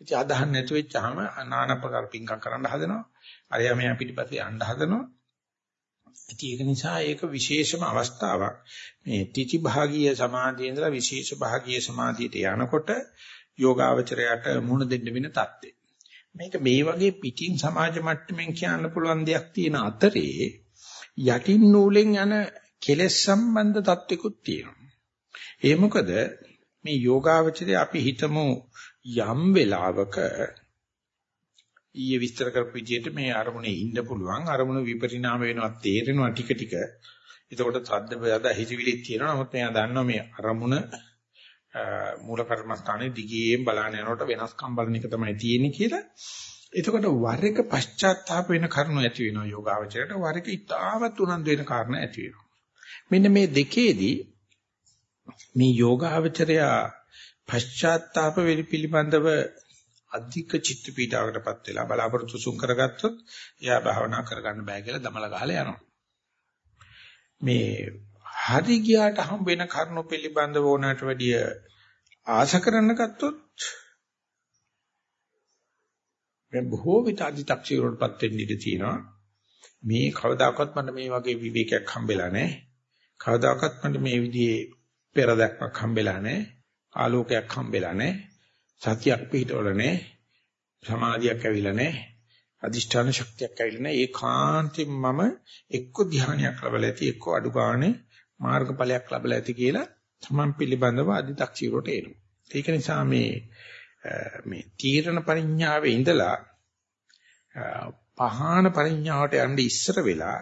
ඉතින් අදහන්නේ නැතු වෙච්චාම নানা ප්‍රකාර පිංකම් කරන්න හදනවා. අරයා මෙයා පිටිපස්සේ යන්න හදනවා. ඉතින් ඒක නිසා ඒක විශේෂම අවස්ථාවක්. මේ තිති භාගීය සමාධියේ ඉඳලා විශේෂ භාගීය සමාධියට යනකොට යෝගාවචරයට මුණ දෙන්න වෙන தත්ත්වය. මේක මේ වගේ පිටින් සමාජ මට්ටමින් කියන්න පුළුවන් දෙයක් තියෙන අතරේ යටින් නූලෙන් යන කෙලෙස් සම්බන්ධ தත්විකුත් තියෙනවා. ඒ මොකද මේ යෝගාවචරය අපි හිතමු යම් වෙලාවක ඊයේ විස්තර කරපු විදිහට මේ අරමුණේ ඉන්න පුළුවන් අරමුණ විපරිණාම වෙනවා තේරෙනවා ටික ටික. එතකොට සද්ද බයද හිතවිලිත් තියෙනවා. නමුත් මෙයා දන්නවා මේ අරමුණ මූල කර්මස්ථානයේ දිගියෙන් බලන යනකොට වෙනස්කම් බලන එක තමයි තියෙන්නේ කියලා. එතකොට වර එක පශ්චාත්තාප වෙන කරුණු ඇති වෙනවා යෝගාවචරයට වර එක ඉතාමත් උනන්දු වෙන කාරණා ඇති වෙනවා. මෙන්න මේ දෙකේදී මේ යෝගාවචරය පශ්චාත්තාප වෙලි පිළිබඳව අධික චිත්ත පීඩාවකටපත් වෙලා බලාපොරොත්තු සුන් කරගත්තොත් එයා භාවනා කරගන්න බෑ කියලා දමල ගහලා යනවා. මේ හරි ගියාට හම් වෙන කරුණු පිළිබඳව ඕනකට වැඩිය ආශ කරන්න ගත්තොත් මේ බොහෝ විට අධිතක්ෂීරවලපත් වෙන්න ඉඩ තියෙනවා. මේ කවදාකවත් මට මේ වගේ විවේකයක් හම්බෙලා නැහැ. කවදාකවත් මට මේ විදිහේ පෙරදක්මක් හම්බෙලා නැහැ. ආලෝකයක් හම්බෙලා නැහැ. සතියක් පිටවල නැහැ. සමාධියක් ඇවිල්ලා නැහැ. අදිෂ්ඨාන ශක්තියක් ඇවිල්ලා නැහැ. ඒකාන්තයෙන් මම එක්ක ධානයක් ලැබලා ඇති එක්ක අඩු ගානේ මාර්ගඵලයක් ලැබලා ඇති කියලා තමන් පිළිබඳව අදි탁සිරට එනවා. ඒක නිසා මේ මේ තීරණ පරිඥාවේ ඉඳලා පහාන පරිඥාවට යන්න ඉස්සර වෙලා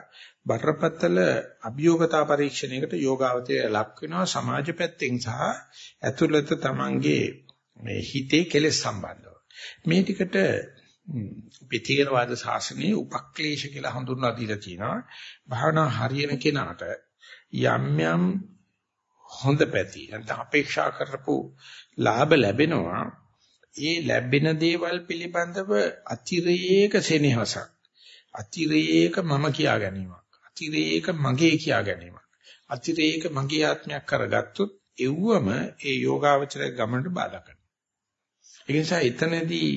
බරපතල අභියෝගතා පරීක්ෂණයකට යෝගාවතය ලක් වෙනවා සමාජ පැත්තෙන් සහ ඇතුළත තමන්ගේ මේ හිතේ කෙලෙස් සම්බන්ධව. මේ ටිකට පිටිකරවාද ශාසනයේ උපක්ලේශ කියලා හඳුන්වලා දීලා තියෙනවා. භාවනා හරියන කෙනාට යම් යම් හොඳ පැති නැත්නම් අපේක්ෂා කරපු ලාභ ලැබෙනවා. ඒ ලැබෙන දේවල් පිළිබඳව අතිරේක සෙනෙහසක්. අතිරේක මම කියා ගැනීමක්. අතිරේක මගේ කියා ගැනීමක්. අතිරේක මගේ ආත්මයක් කරගත්තොත් එව්වම ඒ යෝගාවචරය ගමනට බාධා කරනවා. ඒ නිසා එතනදී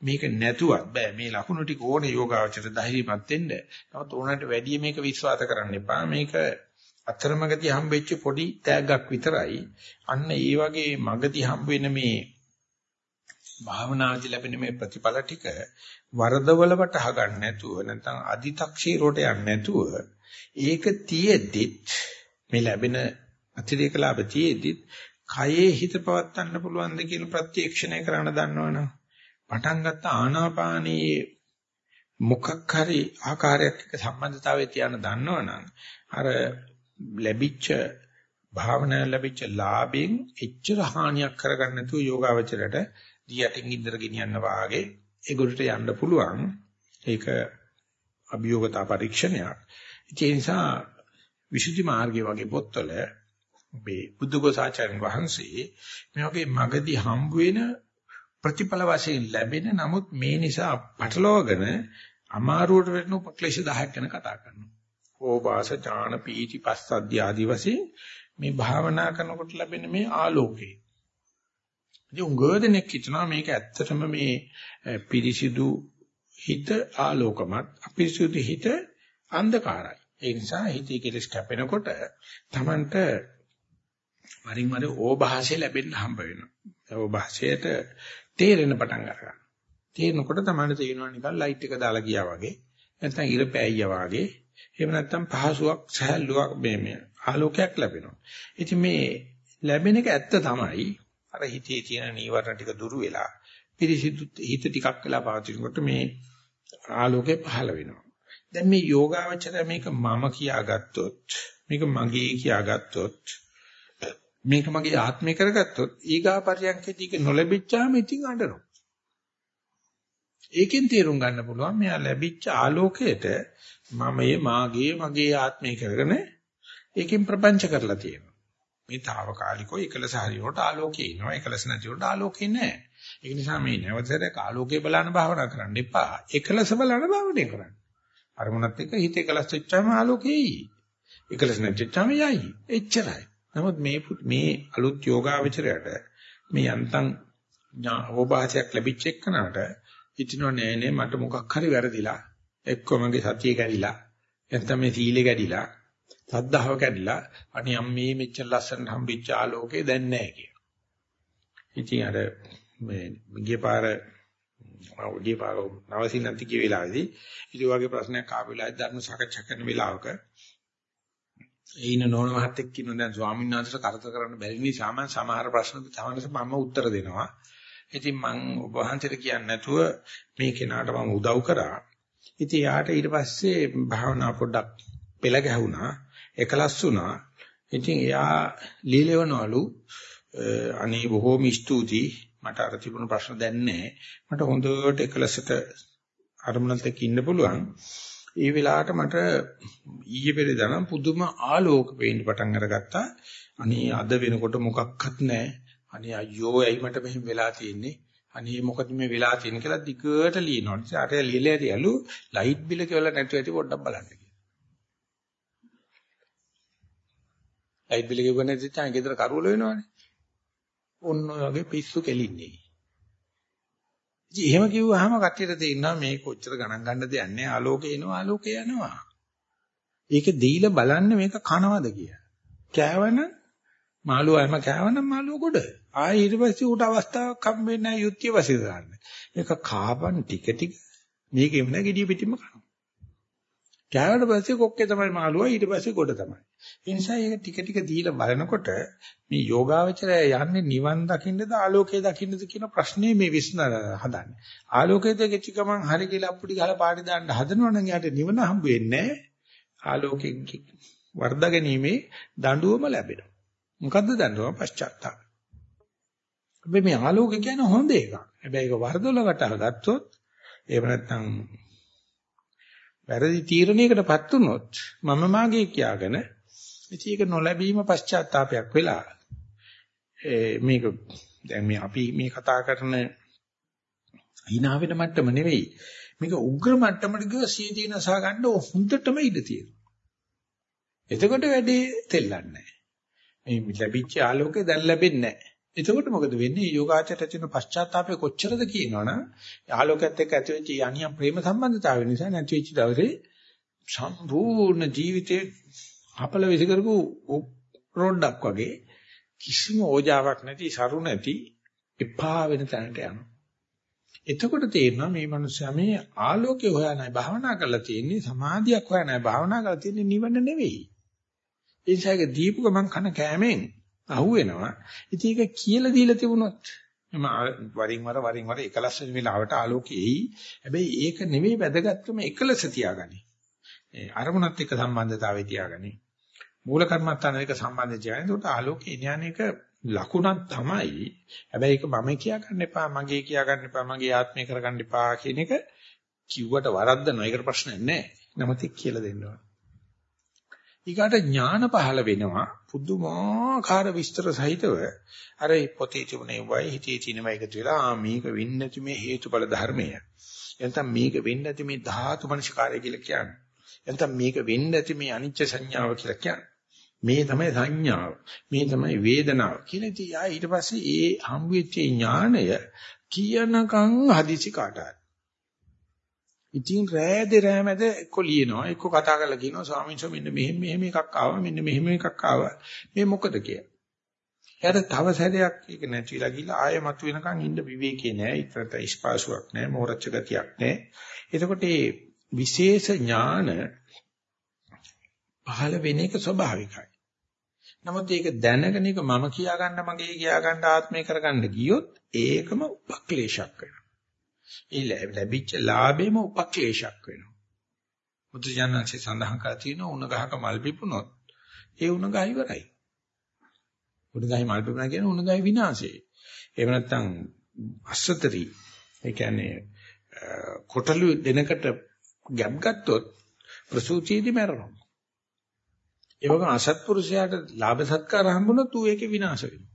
මේක නැතුවත් බෑ මේ ලකුණු ටික ඕනේ යෝගාවචර ධෛර්යමත් වෙන්න. නමුත් ඕනට වැඩි මේක විශ්වාස කරන්න එපා. මේක අතරමඟදී හම්බෙච්ච පොඩි තෑග්ගක් විතරයි. අන්න ඒ වගේ මගදී හම්බ වෙන මේ භාවනාදී ලැබෙන මේ ප්‍රතිඵල ටික වරදවල වටහා ගන්න නැතුව නැත්නම් අදි탁ෂීරෝට යන්නේ නැතුව ඒක තියෙද්දිත් මේ ලැබෙන අතිරේක ලාභ තියෙද්දිත් කයේ හිත පවත්වන්න පුළුවන්ද කියන ප්‍රත්‍යක්ෂණය කරන්න දන්නවනම් පටන් ගත්ත ආනාපානයේ මොකක් හරි ආකාරයක් එක්ක සම්බන්ධතාවය තියන්න දන්නවනම් අර ලැබිච්ච භාවනා ලැබිච්ච ලාභයෙන් එච්චර හානියක් කරගන්න නැතුව යෝගාවචරයට දියටින් ඉන්දර ගෙනියන්න වාගේ ඒගොල්ලට යන්න පුළුවන්. ඒක අභියෝගතා පරීක්ෂණයක්. ඒ නිසා විසුද්ධි මාර්ගය වගේ පොත්වල මේ බුද්ධඝෝසාචාර්යන් වහන්සේ මේ වගේ මගදී හම්බ වෙන ප්‍රතිඵල වශයෙන් ලැබෙන නමුත් මේ නිසා පටලවාගෙන අමාරුවට වෙන උපක්ලේශ 10ක් ගැන කතා කරනවා. ඕපාස ඥාන පීති පස්සද්ධිය ආදි වශයෙන් මේ භාවනා කරනකොට ලැබෙන මේ ආලෝකය. ඉතින් උගෝදෙනෙක් හිතනවා මේක ඇත්තටම මේ පිරිසිදු හිත ආලෝකමත් අපිරිසිදු හිත අන්ධකාරයි. ඒ නිසා හිතේ කෙලස් කැපෙනකොට Tamanට වරින් වර ඕභාෂය ලැබෙන්න හම්බ වෙනවා. ඕභාෂයට තේරෙන පටන් ගන්නවා. තේරෙනකොට තමයි තේරෙනවා නිකන් ලයිට් එක දාලා ගියා වගේ. නැත්නම් ඉර පෑයියා වගේ. එහෙම නැත්නම් පහසුවක් සහැල්ලුවක් මේ මේ ආලෝකයක් ලැබෙනවා. ඉතින් මේ ලැබෙන එක ඇත්ත තමයි. අර හිතේ තියෙන නීවරණ ටික දුරු වෙලා පිරිසිදු හිත ටිකක් වෙලා පවතිනකොට මේ ආලෝකය පහළ වෙනවා. දැන් මේ යෝගාවචරය මේක මම කියාගත්තොත් මේක මගේ කියාගත්තොත් මේක මගේ ආත්මය කරගත්තොත් ඊගා පරියන්කේදී ඒක නොලැබිච්චාම ඉතින් අඬනවා. ඒකෙන් තේරුම් ගන්න පුළුවන් මෙයා ලැබිච්ච ආලෝකයට මමයේ මාගේ මගේ ආත්මය කරගෙන ඒකෙන් ප්‍රපංච කරලා තියෙනවා. මේ తాවකාලිකව එකලස හරියට ආලෝකේ ඉනවා එකලස නැතිවට ආලෝකේ නැහැ. ඒ නිසා මේ නැවතට ආලෝකේ බලන භාවනා කරන්න එපා. එකලස බලන භාවනය කරන්න. අරමුණත් එක්ක හිත එකලස් වෙච්චාම ආලෝකේයි. එකලස නැතිවෙච්චාම යයි. එච්චරයි. නමුත් මේ මේ අලුත් යෝගාවචරයට මේ යන්තම් අවබෝධයක් ලැබිච්ච එක්කනට හිතෙනව නෑ නේ මට මොකක් හරි වැරදිලා එක්ක මගේ සතිය කැඩිලා නැත්නම් මේ සීලෙ කැඩිලා සද්ධාව කැඩිලා අනේ අම්මේ මෙච්චර ලස්සන හම්බෙච්ච ආලෝකේ දැන් නෑ කිය. ඉතින් අර මේ ගිය පාර ගිය පාර නවසින්නන්ති කිය වෙලාවේදී ඉතින් වගේ ප්‍රශ්නයක් ආව වෙලාවේදී ධර්ම සාකච්ඡා කරන වෙලාවක ඒින නෝන මහත්තයෙක් කියන දැන් ස්වාමීන් වහන්සේට කරදර කරන්න බැරි නිසා මම සමහර ප්‍රශ්න තමන්ට මම උත්තර දෙනවා. ඉතින් මම ඔබ වහන්සේට කියන්නේ නැතුව මේ කෙනාට මම උදව් කරා. ඉතින් යාට ඊට පස්සේ භාවනා පොඩ්ඩක් පෙළ ගැහුණා, එකලස් වුණා. ඉතින් එයා ලීලෙවනවලු අනේ බොහෝම ස්තුතියි මට අර තිබුණු ප්‍රශ්න දැන් නැහැ. මට හොඳට එකලසට අරමුණත් එක්ක ඉන්න පුළුවන්. ඒ වෙලාවට මට ඊයේ පෙරේදා නම් පුදුම ආලෝක පේන්න පටන් අරගත්තා. අනේ අද වෙනකොට මොකක්වත් නැහැ. අනේ අයියෝ ඇයි මට මෙහෙම වෙලා තියෙන්නේ? අනේ මොකද මේ වෙලා තියෙන්නේ කියලා දිගට ලියනවා. ඉතින් අර ලියලා ඇතිලු ලයිට් බිල කියලා නැතුව ඇති පොඩ්ඩක් බලන්න කියලා. ලයිට් බිල ගෙවුවා නැති චාන් ගෙදර කරවල වෙනවනේ. ඔන්න ඔය වගේ පිස්සු කෙලින්නේ. ඉතින් එහෙම කිව්වහම කට්ටියට තේරෙනවා මේ කොච්චර ගණන් ගන්න දෙයක් නැහැ ආලෝකේ එනවා ආලෝකේ යනවා. ඒක දීලා බලන්න මේක කනවද කියලා. කෑවනම් මාළුවාම කෑවනම් මාළුව ගොඩ. ආයෙ ඊට පස්සේ උට අවස්ථාවක් හම්බෙන්නේ නැහැ යුක්තිය වශයෙන් ගන්න. මේක කාපන් ටික ටික මේකෙම නෑ gediya පිටින්ම කනවා. කෑවට පස්සේ කොක්කේ තමයි මාළුවා ඊට පස්සේ ගොඩ තමයි. ඒ නිසා ඒක ටික ටික දීලා බලනකොට මේ යෝගාවචරය යන්නේ නිවන් දකින්නද ආලෝකය දකින්නද කියන ප්‍රශ්නේ මේ විශ්න හදන්නේ. ආලෝකයේ දෙච්ච ගමන් හරි කියලා අප්පුඩි ගහලා පාටි දාන්න හදනවනම් යාට නිවන හම්බ වෙන්නේ ආලෝකයෙන් වර්ධ ගැනීමේ දඬුවම ලැබෙනවා. මොකද්ද දඬුවම පශ්චාත්තාප. හැබැයි මේ ආලෝකය කියන්නේ හොඳ එකක්. හැබැයි ඒක වර්ධවල වටහා ගත්තොත් එහෙම නැත්නම් වැරදි තීරණයකටපත් වුනොත් මම මාගේ කියාගෙන ඉතින් ඒක නොලැබීම පශ්චාත්තාවයක් වෙලා. මේක දැන් මේ අපි මේ කතා කරන hina වෙන මට්ටම නෙවෙයි. මේක උග්‍ර මට්ටමට ගිය සීදී නසා ගන්න හොඳටම ඉඩ තියෙනවා. එතකොට වැඩේ තෙල්ලන්නේ නැහැ. මේ ලැබිච්ච ආලෝකය දැන් ලැබෙන්නේ නැහැ. එතකොට මොකද වෙන්නේ? යෝගාචරයට තියෙන පශ්චාත්තාපය කොච්චරද කියනවනම් ආලෝකයත් එක්ක ඇති වෙච්ච යණියම් ප්‍රේම සම්බන්ධතාවය නිසා නැති වෙච්ච දවසේ සම්පූර්ණ ජීවිතේ අපල විසි කරපු රොඩක් වගේ කිසිම ඕජාවක් නැති සරු නැති එපා වෙන තැනට යනවා. එතකොට තේරෙනවා මේ මනුස්සයා මේ ආලෝකය හොයනයි භාවනා කරලා තියෙන්නේ සමාධියක් හොයනයි භාවනා කරලා තියෙන්නේ නිවන නෙවෙයි. ඒ නිසා ඒක දීපු ගමන් කන කෑමෙන් අහුවෙනවා. ඉතින් ඒක කියලා දීලා තිබුණොත් මම වරින් වර වරින් වර එකලස් වෙන වෙලාවට ආලෝකය එයි. හැබැයි ඒක නෙවෙයි වැදගත්කම එකලස තියාගනි. ඒ අරමුණත් එක්ක සම්බන්ධතාවය තියාගනි. මූල කර්මත්තාන එක සම්බන්ධ තියාගනි. ඒකට ආලෝකේ ඥානයක ලකුණක් තමයි. හැබැයි ඒක මම කියා ගන්න එපා, මගේ කියා ගන්න එපා, මගේ ආත්මය කර ගන්න එපා කියන එක කිව්වට වරද්දනවා. ඒකට ප්‍රශ්නයක් නැහැ. නමුත් කියලා දෙන්න ඕන. ඊකට ඥාන පහළ වෙනවා පුදුමාකාර විස්තර සහිතව අර පොතේ තිබුණේ වයි හිතේ තියෙනවා එකතු වෙලා ආ මේක වෙන්නේ නැති මේ හේතුඵල ධර්මය එතන මේක වෙන්නේ නැති මේ ධාතු මනසිකාරය කියලා කියන්නේ එතන මේක වෙන්නේ නැති මේ අනිච්ච සංඥාව කියලා කියන්නේ මේ තමයි සංඥාව. මේ තමයි වේදනාව. කියලා ඉතින් ආ ඊට පස්සේ ඒ හම්බ වෙච්ච ඥාණය කියනකම් හදිසි කාටද? ඉතින් රෑදේ රෑමැද එක්ක ලියනවා එක්ක කතා කරලා කියනවා ස්වාමීන් වහන්සේ මෙන්න මෙහෙම මෙහෙම එකක් ආවා මෙන්න මෙහෙම එකක් ආවා මේ මොකද කියලා. එයාට තව සැරයක් ඒක නැතිලා ගිහලා ආයෙ මතු වෙනකන් ඉන්න විවේකේ නෑ ඉතරට ස්පාසුවක් නෑ මෝරච්ච ගතියක් නෑ. එතකොට මේ විශේෂ ඥාන පහළ වෙන එක ස්වභාවිකයි. නමුත් ඒක දැනගෙන එක මම කියා ගන්න මගේ කියා ගන්න ආත්මය කරගන්න ගියොත් ඒකම උපක්ලේශයක් වෙනවා. ඒ ලැබිච්ච ලාභෙම උපක්ලේශයක් වෙනවා. බුදුජානන්සේ සඳහන් කරලා තියෙනවා උණ ගහක මල් පිපුණොත් ඒ උණ ගහ ඉවරයි. උණ ගහේ මල් පිපුණා කියන උණ ගහේ විනාශය. එහෙම නැත්නම් අස්සතරි ඒ කියන්නේ කොටලු දෙනකට ගැප් ගත්තොත් ප්‍රසූතියේදී මැරෙනවා. ඒ වගේම අසත්පුරුෂයාට ලාභ සත්කාර හම්බුනොත් ඌ ඒකේ විනාශ වෙනවා.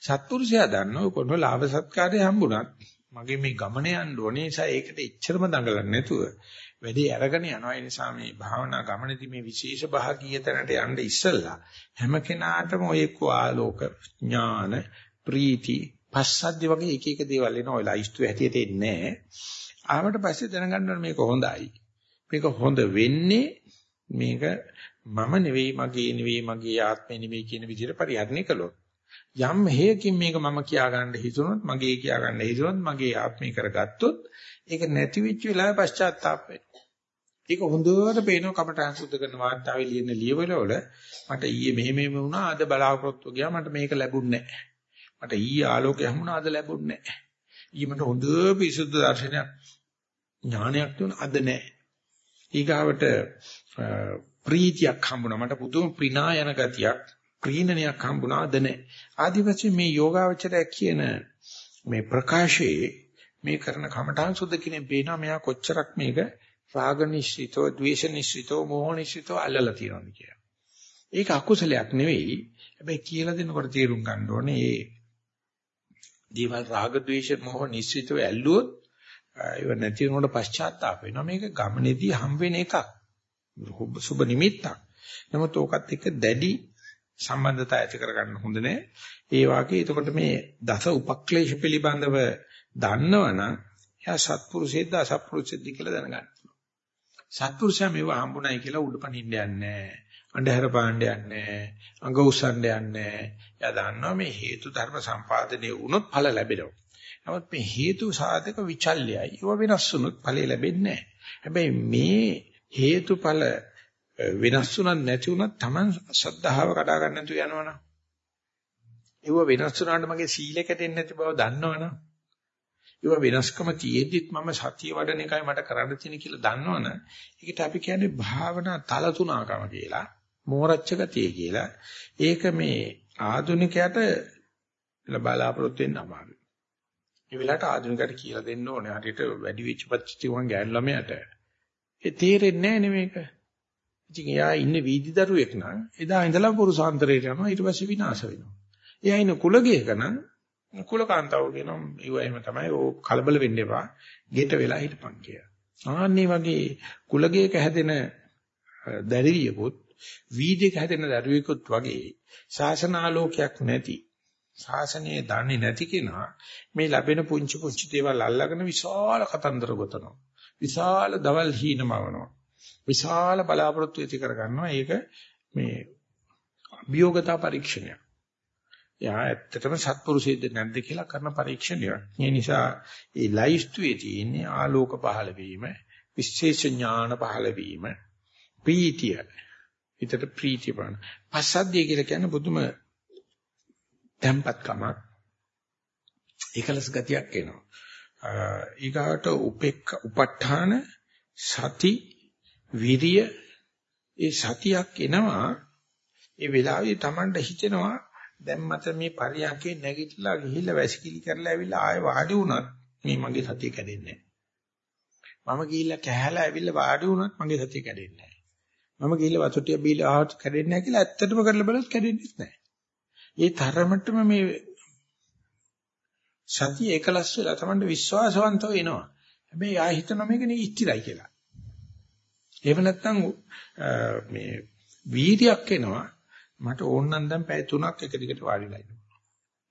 සත්පුරුෂයා දන්නව කොහොම ලාභ සත්කාරය හම්බුනත් මගේ මේ ගමන යන්න ඕනේ නිසා ඒකට එච්චරම දඟලන්නේ නැතුව වැඩේ අරගෙන යනවා ඒ නිසා මේ භාවනා ගමනේදී මේ විශේෂ භාගීය තැනට යන්න ඉස්සෙල්ලා හැම කෙනාටම ඔය ආලෝක ඥාන ප්‍රීති පස්සද්ධි වගේ එක එක දේවල් එනවා ඔය ලයිස්තු හැටියට එන්නේ නැහැ ආවට පස්සේ දැනගන්න මේක හොඳයි මේක හොඳ වෙන්නේ මේක මම නෙවෙයි මගේ නෙවෙයි මගේ ආත්මය නෙවෙයි කියන විදිහට පරිහරණය කළොත් යම් හේකින් මේක මම කියා ගන්න හිතුනොත් මගේ කියා ගන්න හිතුනොත් මගේ ආත්මය කරගත්තොත් ඒක නැති වෙච්ච වෙලාවේ පශ්චාත්තාප වෙනවා. ඒක හොඳට පේනවා කමටහන් සුද්ධ කරන වාර්තාවේ ලියන ලියවල වල මට ඊයේ මෙහෙම මෙහෙම වුණා අද බලාපොරොත්තු ගියා මට මේක ලැබුණේ නැහැ. මට ඊයේ ආලෝකය හම්බුණා අද ලැබුණේ නැහැ. ඊයේ මට හොඳ පිසුද්ධ දර්ශනයක් ඥානයක් තුන අද නැහැ. ඊගාවට ප්‍රීතියක් හම්බුණා මට පුදුම ප්‍රිනායන ගතියක් ප්‍රීණනයක් හම්බුණාද නැහැ ආදිවාසී මේ යෝගාවචරය කියන මේ ප්‍රකාශයේ මේ කරන කමඨාන් සුද්ධ කෙනෙක් බේනවා මෙයා කොච්චරක් මේක රාග නිශ්චිතෝ ද්වේෂ නිශ්චිතෝ මෝහ නිශ්චිතෝ අල්ලලා තියෙනවද කියලා. ඒක අකුසලයක් නෙවෙයි. හැබැයි කියලා දෙනකොට තේරුම් ගන්න ඕනේ මේ දේවල් රාග ද්වේෂ මෝහ නිශ්චිතව ඇල්ලුවොත් ඒව නැති වෙනකොට පශ්චාත්තාප වෙනවා. මේක ගමනේදී හම් වෙන එකක්. සුබ නිමිත්තක්. නමුත් ඕකත් එක්ක දැඩි සම්බන්ධතා ඇති කරගන්න හොඳ නෑ. ඒ වාගේ එතකොට මේ දස උපක්ලේශ පිළිබඳව දන්නවනම් එයා සත්පුරුෂයෙක්ද අසත්පුරුෂයෙක්ද කියලා දැනගන්න. සත්පුරුෂයා මේව හම්බුනායි කියලා උඩපනින්න යන්නේ නෑ. අන්ධහර පාණ්ඩ යන්නේ නෑ. අඟ උස්සන්න යන්නේ නෑ. එයා දන්නවා මේ හේතු ධර්ම සම්පාදනය වුණොත් ඵල ලැබෙනවා. නමුත් මේ හේතු සාධක විචල්යයි. ඒව වෙනස් වුණොත් ඵලෙ ලැබෙන්නේ නෑ. හැබැයි මේ හේතුඵල වෙනස් වුණත් නැති වුණත් Taman ශ්‍රද්ධාව කඩා ගන්න නැතු යනවනම් ඒව වෙනස් වුණාට මගේ සීලෙ කැඩෙන්නේ නැති බව දන්නවනම් ඒව වෙනස්කම තියෙද්දිත් මම සතිය වඩන එකයි මට කරන්න තියෙන කියලා දන්නවනම් ඒකට අපි කියන්නේ භාවනා තල තුනකම කියලා මෝරච්ච ගතිය කියලා ඒක මේ ආධුනිකයට බලාපොරොත්තු වෙන්න අමාරුයි ඒ වෙලාවට ආධුනිකයට කියලා දෙන්න ඕනේ හරියට වැඩි වෙච්ච පච්චිතුන් ගෑනු ළමයට ඒ තේරෙන්නේ නැහැ මේක. ඉතින් එයා ඉන්නේ වීදි දරුවෙක් නම් එදා ඉඳලා පුරුසාන්තරයට යනවා ඊට පස්සේ විනාශ වෙනවා. එයා ඉන්න කුලගේක නම් කුලකාන්තාව කියනවා ඒව එහෙම තමයි ඕ කලබල වෙන්න එපා. ගෙට වෙලා හිටපන් කියලා. ආන්නේ වගේ කුලගේක හැදෙන දැරිවියකුත් වීදික හැදෙන දරුවෙකුත් වගේ ශාසනාලෝකයක් නැති ශාසනයේ දන්නේ නැති කෙනා මේ ලැබෙන පුංචි පුංචි දේවල් අල්ලගෙන විශාල කතන්දර ගොතනවා. විශාල දවල් හීනමවනවා. විශාල බලාපොරොත්තු ඇති කර ගන්නවා. ඒක මේ අභියෝගතා පරීක්ෂණය. එයා ඇත්තටම සත්පුරුෂයෙක්ද නැද්ද කියලා කරන පරීක්ෂණයක්. ඒ නිසා ඒ ලයිස්තුවේ තියෙන්නේ ආලෝක පහළ වීම, විශේෂ ඥාන පහළ වීම, ප්‍රීතිය. හිතට ප්‍රීතිය බලන. පස්සද්ධිය කියලා කියන්නේ බුදුම tempatකමක්. ඒකලස් ගතියක් එනවා. ඊගාට උපෙක්ක උප ဋ ාණ සති විරිය ඒ සතියක් එනවා ඒ වෙලාවේ Tamanට හිතෙනවා දැන් මට මේ පරියන්කේ නැගිටලා ගිහිල්ලා වැසිකිලි කරලා ඇවිල්ලා ආයෙ වාඩි වුණත් මේ මගේ සතිය කැඩෙන්නේ නැහැ. මම ගිහිල්ලා කැහැලා ඇවිල්ලා වාඩි වුණත් මගේ සතිය කැඩෙන්නේ නැහැ. මම ගිහිල්ලා වතුට්ටිය බීලා ආවත් කැඩෙන්නේ නැහැ කියලා ඇත්තටම කරලා බලුවත් කැඩෙන්නේ නැහැ. ඒ තරමටම මේ සතිය එකලස් වෙලා Tamanට විශ්වාසවන්තව එනවා. හැබැයි ආ හිතන මේක නේ ඉස්තිරයි කියලා. එහෙම නැත්නම් මේ වීර්යයක් එනවා මට ඕන නම් දැන් පැය 3ක් එක දිගට වාඩිලා ඉන්න.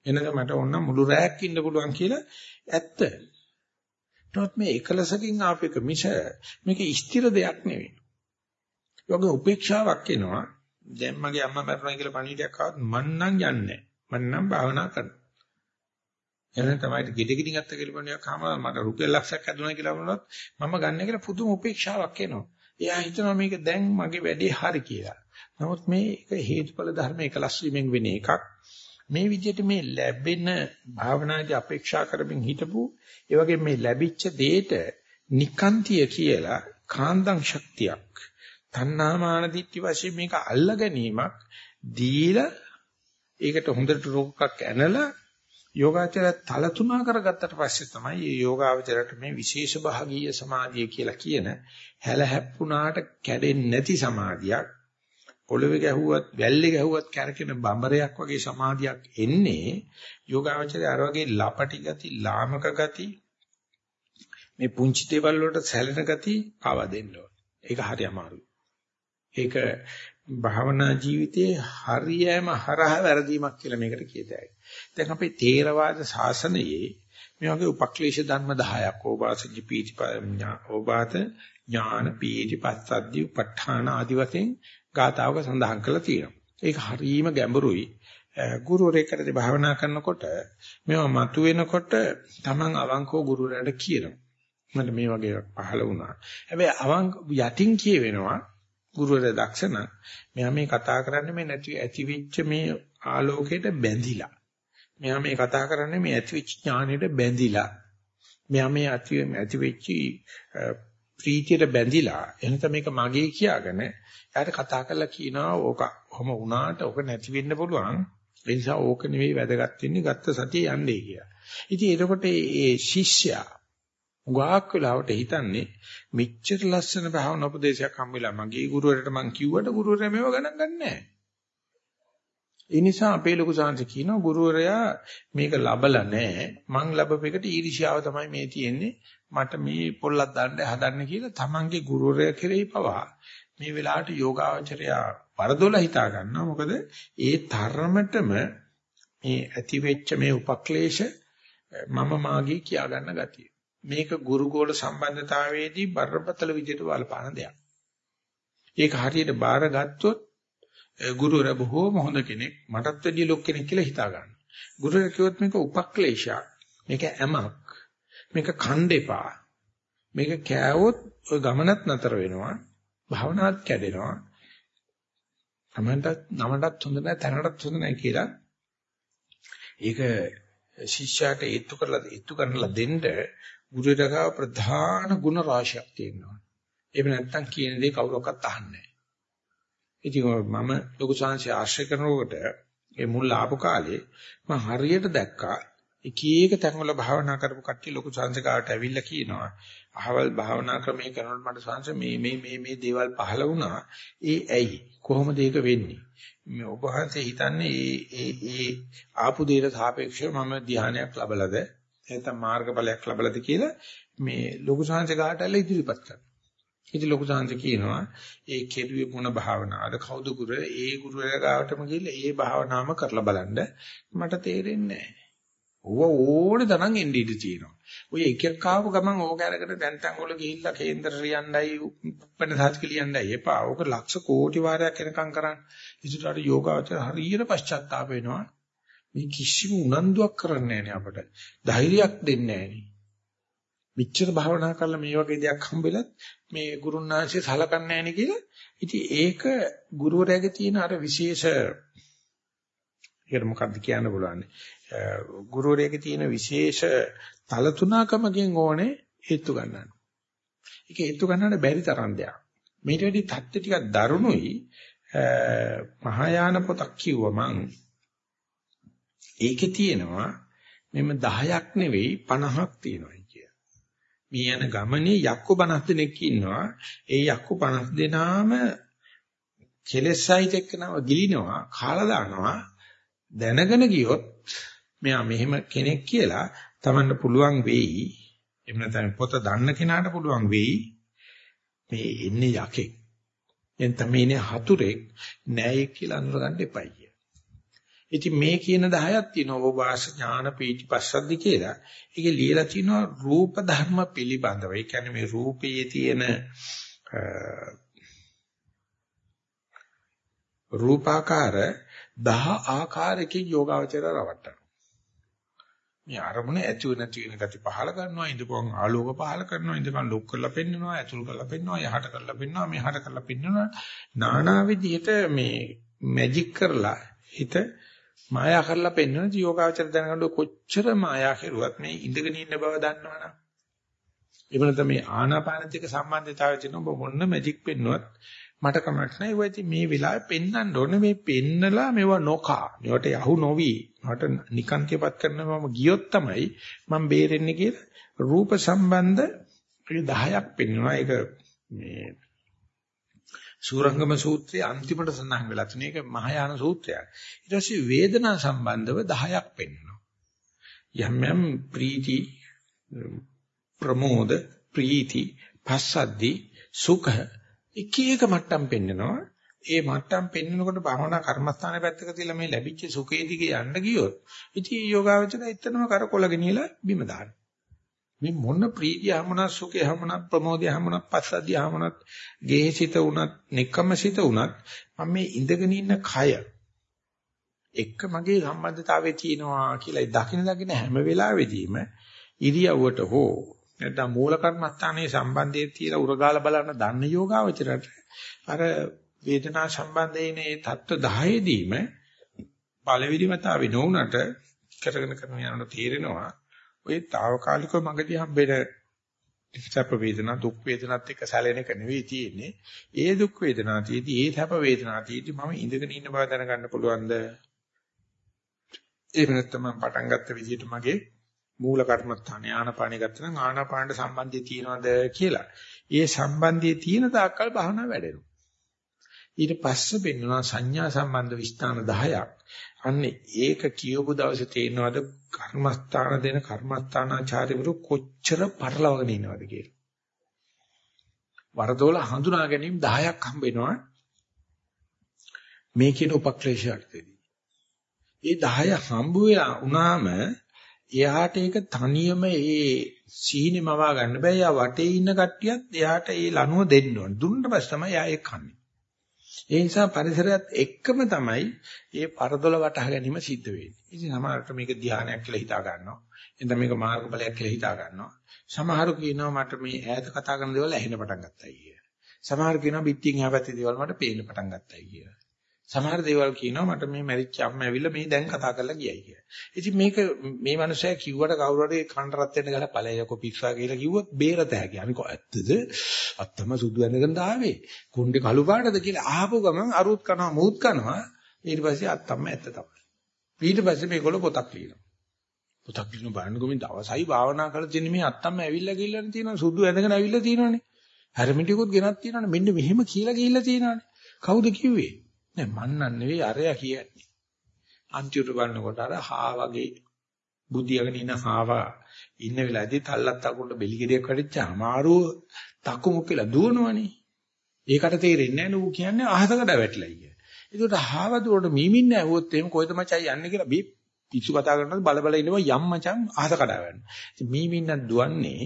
එනක මට ඕන නම් මුළු රැයක් ඉන්න පුළුවන් කියලා ඇත්ත. නමුත් මේ එකලසකින් ආපේක මිස මේක ස්ථිර දෙයක් නෙවෙයි. යෝග උපේක්ෂාවක් එනවා. දැන් මගේ අම්මා මැරුණා කියලා පණිවිඩයක් ආවත් මං නම් යන්නේ නැහැ. මං නම් භාවනා කරනවා. එහෙනම් තමයි ගෙඩ ගෙඩි ගත්ත කියලා පණියක් ආවම මට රුපියල් ලක්ෂයක් ඇදුණා කියලා වුණොත් මම ගන්න කියලා පුදුම උපේක්ෂාවක් එනවා. එයා හිතනවා මේක දැන් මගේ වැඩේ හරි කියලා. නමුත් මේක හේතුඵල ධර්ම එකලස් වීමෙන් වෙන එකක්. මේ විදිහට මේ ලැබෙන භාවනාදී අපේක්ෂා කරමින් හිටපු ඒ වගේ මේ ලැබිච්ච දෙයට නිකාන්තිය කියලා කාන්දම් ශක්තියක් තණ්හාමාන දිට්ඨි වශයෙන් මේක අල්ල ගැනීමක් දීලා ඒකට හොඳට රෝගයක් ඇනලා යෝගාචරය තල තුනා කරගත්තට පස්සේ තමයි මේ යෝගාචරයට මේ විශේෂ භාගීය සමාධිය කියලා කියන හැල හැප්පුණාට කැඩෙන්නේ නැති සමාධියක් පොළවේ ගැහුවත් වැල්ලේ ගැහුවත් කැරකෙන බඹරයක් වගේ සමාධියක් එන්නේ යෝගාචරය අර වගේ ලපටි ගති ලාමක ගති මේ පුංචි දේවල් වලට සැලෙන ගති පාවා දෙන්න ඕන. ඒක හරි අමාරුයි. ඒක භාවනා ජීවිතයේ හරියම හරහ වැරදීමක් කියලා මේකට කියතයි. දැන් අපේ තේරවාද ශාසනයේ මේ වගේ උපක්ලේශ ධර්ම 10ක් ඕපාසජි පීති ඕපාත ඥාන පීති පස්සද්ධි උප ဋ ාණ ආදි වශයෙන් ගාතාවක සඳහන් කරලා තියෙනවා. ඒක හරීම ගැඹුරුයි. ගුරුවරයෙක්ට භාවනා කරනකොට මේවා මතුවෙනකොට Taman අවංකව ගුරුවරයාට කියනවා. මට මේ වගේ පහළ වුණා. හැබැයි අවංක යටින් කියවෙනවා ගුරුවරයා දක්ෂණ මෙයා මේ කතා කරන්නේ මේ නැති ඇති වෙච්ච මේ ආලෝකයට බැඳිලා. මෙයා මේ කතා කරන්නේ මේ ඇති වෙච්ච ඥානෙට බැඳිලා. මෙයා මේ ඇති ඇති වෙච්ච ප්‍රීතියට බැඳිලා එහෙනම් මේක මගේ කියාගෙන එයාට කතා කරලා කියනවා ඕක කොහොම වුණාට ඕක නැති වෙන්න පුළුවන්. ඒ නිසා ඕක නෙවෙයි වැදගත් වෙන්නේ ගත්ත සතිය යන්නේ කියලා. ඉතින් එතකොට මේ ශිෂ්‍යයා උගාක් වෙලාවට හිතන්නේ මෙච්චර ලස්සන භාවනා උපදේශයක් හම්බෙලා මගේ ගුරුවරට මං කිව්වට ගුරුවරයා මේව ගණන් ගන්නෑ. ඒ නිසා අපේ ලොකු සාංශ කියනවා ගුරුවරයා මේක ලබලා නැහැ. මං ලැබපෙකට ඊර්ෂ්‍යාව තමයි මේ තියෙන්නේ. මට මේ පොල්ලක් දාන්න හදන්න කියලා තමන්ගේ ගුරුවරයා කෙරෙහි පවා මේ වෙලාවට යෝගාවචරයා වරදොල හිතා ගන්නවා. මොකද ඒ තරමටම මේ ඇති වෙච්ච මේ උපක්ලේශ මම මාගේ කියා ගන්න ගතිය. මේක ගුරුගෝල සම්බන්ධතාවයේදී බරපතල විදිහට බලපාන දෙයක්. ඒක හරියට බාරගත්තොත් ගුරුවරයා බොහෝම හොඳ කෙනෙක් මටත් වැඩිය ලොක් කෙනෙක් කියලා හිතා ගන්න. ගුරුවරයා කිව්වොත් මේක උපක්ලේශයක්. මේක ඇමක්. මේක ඛණ්ඩේපා. මේක කෑවොත් ඔය ගමනත් නතර වෙනවා. භාවනාවත් කැඩෙනවා. තමන්ටත් නමටත් හොඳ නැහැ තැනටත් හොඳ නැහැ කියලා ඒක ශිෂ්‍යයාට ඒත්තු කරලා ඒත්තු කරනලා දෙන්න ගුරුවරයා ප්‍රධාන ගුණ රාශියක් තියෙනවා. එහෙම නැත්නම් කියන දේ කවුරක්වත් අහන්නේ ඉතින් මම ලොකු සංශය ආශ්‍රය කරනකොට ඒ මුල් ආපු කාලේ මම හරියට දැක්කා එක එක තැන්වල භාවනා කරපු කට්ටිය ලොකු සංසකාවට ඇවිල්ලා කියනවා අහවල් භාවනා ක්‍රමයේ කරනකොට මට සංශ මේ මේ මේ මේ දේවල් පහළ වුණා. ඒ ඇයි? කොහොමද ඒක වෙන්නේ? මේ ඔබ වහන්සේ හිතන්නේ ඒ ඒ ඒ ආපු දෙයට සාපේක්ෂව මම ධානයක් ලබලාද? නැත්නම් මාර්ගඵලයක් ලබලාද කියලා මේ ලොකු සංසකාවට ඇවිල්ලා ඉදිරිපත් කරනවා ඉතින් ලොකු සාංශ කියනවා ඒ කෙරුවේ මොන භාවනාවද කවුද ගුරු ඒ ගුරුවරයා ගාවටම ගිහිල්ලා ඒ භාවනාවම කරලා බලන්න මට තේරෙන්නේ නැහැ. ඕව ඕනේ තරම් එන්න ඉඩ තියෙනවා. ඔය එක එක ආපු ගමන් ඕක අරගෙන දැන් තැන් වල ගිහිල්ලා කේන්දර රියන්නයි උපන්න සාධක ලියන්නයි එපා. ඕක ලක්ෂ කෝටි වාරයක් එනකම් කරන්න. ඉතින් අර යෝගාවචර හරියට පශ්චාත්තාප වෙනවා. මේ කිසිම උනන්දුවක් කරන්නේ නැහැ අපට. ධෛර්යයක් දෙන්නේ නැහැ මෙච්චර භාවනා කරලා මේ වගේ දෙයක් හම්බෙලත් මේ ගුරුනාංශය සලකන්නේ නැහැ කියලා. ඉතින් ඒක ගුරුවරයාගේ තියෙන අර විශේෂ ඒකට මොකක්ද කියන්න බලන්නේ. ගුරුවරයාගේ තියෙන විශේෂ තල තුනකමකින් ඕනේ හේතු ගන්නන්න. ඒක හේතු ගන්නට බැරි තරම් දෙයක්. මේට වැඩි தත්ත්ව ටිකක් දරුණුයි මහායාන පොතක් කිව්වා මං ඒකේ තියෙනවා මෙම 10ක් නෙවෙයි 50ක් තියෙනවා කිය. මේ යන ගමනේ යක්කු 50 දෙනෙක් ඉන්නවා. ඒ යක්කු 50 දෙනාම කෙලෙසයිත් එක්කනව ගිලිනවා, කාලා දානවා. දැනගෙන ගියොත් මෙයා මෙහෙම කෙනෙක් කියලා Tamanne පුළුවන් වෙයි. එහෙම නැත්නම් පොත දන්න කෙනාට පුළුවන් වෙයි. මේ එන්නේ යකෙක්. එන් තමයි ඉන්නේ හතුරෙක් නෑයෙක් කියලා අඳුරගන්න එපයි කිය. ඉතින් මේ කියන 10ක් තියෙනවා ඕවාස ඥාන පීටි පස්සද්දි කියලා. ඒකේ ලියලා තියෙනවා රූප ධර්ම පිළිබඳව. ඒ කියන්නේ මේ රූපයේ තියෙන රූපාකාර 10 ආකාරයකින් යෝගාවචර රවට්ටන. මේ අරමුණ ඇති නැති වෙන ගති පහල කරනවා ඉඳපුවම ආලෝක පහල කරනවා ඉඳපන් ලොක් කරලා පෙන්නනවා ඇතුල් කරලා පෙන්නනවා යහට කරලා පෙන්නනවා මෙහාට කරලා පෙන්නනවා নানা විදිහට මේ මැජික් කරලා හිත මායා කරලා පෙන්වන යෝගාචර දැනගන්න කොච්චර මායා කෙරුවත් මේ ඉඳගෙන ඉන්න බව දන්නවනම් එහෙම නැත්නම් මේ ආනාපානත් එක්ක සම්බන්ධතාවය තියෙන ඔබ මොන්න මැජික් පෙන්නුවත් මට කමක් නැහැ. ඒවා ඉතින් මේ වෙලාවේ පෙන්වන්න ඕනේ මේ පෙන්නලා මේවා නොකා. මේවට යහු නොවි. මට නිකාන්තියපත් කරන මම ගියොත් තමයි මම බේරෙන්නේ කියලා රූප සම්බන්ධ 10ක් පෙන්වනවා. ඒක මේ සූරංගම සූත්‍රයේ අන්තිමට සඳහන් වෙලා තියෙන එක මහායාන සූත්‍රයක්. ඊට පස්සේ වේදනා සම්බන්ධව 10ක් පෙන්වනවා. යම් යම් ප්‍රීති ප්‍රමෝද ප්‍රීති පස්සද්දි සුඛ එක එක මට්ටම් පෙන්නනවා. ඒ මට්ටම් පෙන්නකොට භවනා කර්මස්ථානයේ පැත්තක තියලා මේ ලැබිච්ච සුඛේ දිගේ යන්න ගියොත් ඉතින් යෝගාවචර එතනම කරකොල ගෙනියලා බිම දානවා. මේ මොන ප්‍රීතිය හමුණා සුඛය හමුණා ප්‍රමෝදය හමුණා පස්සද්ධිය හමුණා ගේහසිත උනත් නික්කමසිත උනත් මම මේ ඉඳගෙන ඉන්න කය එක්ක මගේ සම්බන්ධතාවයේ තියෙනවා කියලා දකින දකින හැම වෙලාවෙදීම ඉරියව්වට හෝ නැත්නම් මූල කර්මස්ථානයේ සම්බන්ධයේ තියලා උරගාල බලන දන්න යෝගාවචරයට අර වේදනා සම්බන්ධයෙන් මේ தত্ত্ব 10 දීම පළවිලි මතාවේ නොඋනට කරගෙන කරන යනකොට තේරෙනවා ඔය తాවකාලිකව මගදී හම්බෙන සැප වේදනා දුක් වේදනාත් එක්ක සැලෙන එක නෙවෙයි තියෙන්නේ. ඒ දුක් වේදනාතියදී ඒ සැප වේදනාතියදී මම ඉඳගෙන ඉන්න බව දැනගන්න පුළුවන්ද? ඒක නැත්නම් මම පටන් ගත්ත විදිහට මගේ මූල කර්මස්ථානේ ආනාපානෙ ගත්තනම් ආනාපානට සම්බන්ධය තියනවද කියලා. ඒ සම්බන්ධය තියෙන තාක්කල් භාවනාව වැඩෙනවා. ඊට පස්සේ පෙන්වනවා සංඥා සම්බන්ධ විස්ථාන 10ක්. අන්නේ ඒක කියවපු දවසේ තේරෙනවද කර්මස්ථාන දෙන කර්මස්ථානාචාර්යවරු කොච්චර පටලවගෙන ඉනවද කියලා. වරදෝල හඳුනා ගැනීම 10ක් හම්බ වෙනවා. මේ කියන උපක්ලේශයක් දෙදී. ඒ 10 හම්බ වුණාම එයාට ඒක තනියම ඒ සීනේ මවා ගන්න බෑ. එයා වටේ ඉන්න කට්ටියත් එයාට ඒ ලනුව දෙන්න ඕන. දුන්නට පස්සේ තමයි එයා ඒක කන්නේ. ඒ නිසා පරිසරයත් එක්කම තමයි මේ පරදොල වටහා ගැනීම සිද්ධ වෙන්නේ. ඉතින් සමහරට මේක ධානයක් කියලා හිතා ගන්නවා. එතන මේක මාර්ගඵලයක් කියලා හිතා ගන්නවා. සමහරු කියනවා මට මේ ඈත කතා කරන දේවල් ඇහෙන්න පටන් ගත්තයි කියලා. සමහරු කියනවා පිටින් එහා පැත්තේ දේවල් මට පේන්න පටන් ගත්තයි කියලා. සමහර දේවල් කියනවා මට මේ මැරිච්ච අම්මා ඇවිල්ලා මේ දැන් කතා කරලා ගියයි කියලා. ඉතින් මේක මේ මනුස්සයා කිව්වට කවුරු හරි කන්න රත් වෙන්න ගහලා ඵලයක පිස්සා කියලා කිව්වොත් බේරත හැකියි. අනික ඇත්තද? අත්තම සුදු වෙනකන් දාවේ. කුණ්ඩේ කළු පාටද කියලා අහපු ගමන් අරුත් කනවා මූත් කනවා. ඊට පස්සේ අත්තම ඇත්ත තමයි. ඊට පස්සේ මේගොල්ලෝ පොතක් ලියනවා. පොතක් ලියන බලන්නකො මේ දවසයි භාවනා කරලා තියෙන මේ අත්තම ඇවිල්ලා ගිල්ලන තියෙනවා සුදු ඇඳගෙන ඇවිල්ලා තියෙනවනේ. හැරමිටිකුත් ගෙනත් තියෙනවනේ. මෙන්න මෙහෙම කියලා ගිහිල්ලා තියෙනවනේ. කවුද කිව්වේ? නෑ මන්නන් නෙවෙයි අරයා කියන්නේ. අන්තිමට බලනකොට අර හා වගේ බුදියාගෙන ඉන්න හාවා ඉන්න වෙලාවේදී තල්ලත් අකුරට බෙලි ගෙඩියක් කඩච්චාම අමාරුව තකුමු කියලා දුවනවනේ. ඒකට තේරෙන්නේ නැහැ නෝ කියන්නේ අහසකට වැටිලා කිය. ඒකට හාව දුවට මීමින් නැහුවොත් එහෙම කොහෙද මචං යන්නේ කියලා බී පිස්සු කතා කරනකොට බල බල ඉන්නවා යම් මචං අහස කඩා ගන්න. ඉතින් මීමින් නම් දුවන්නේ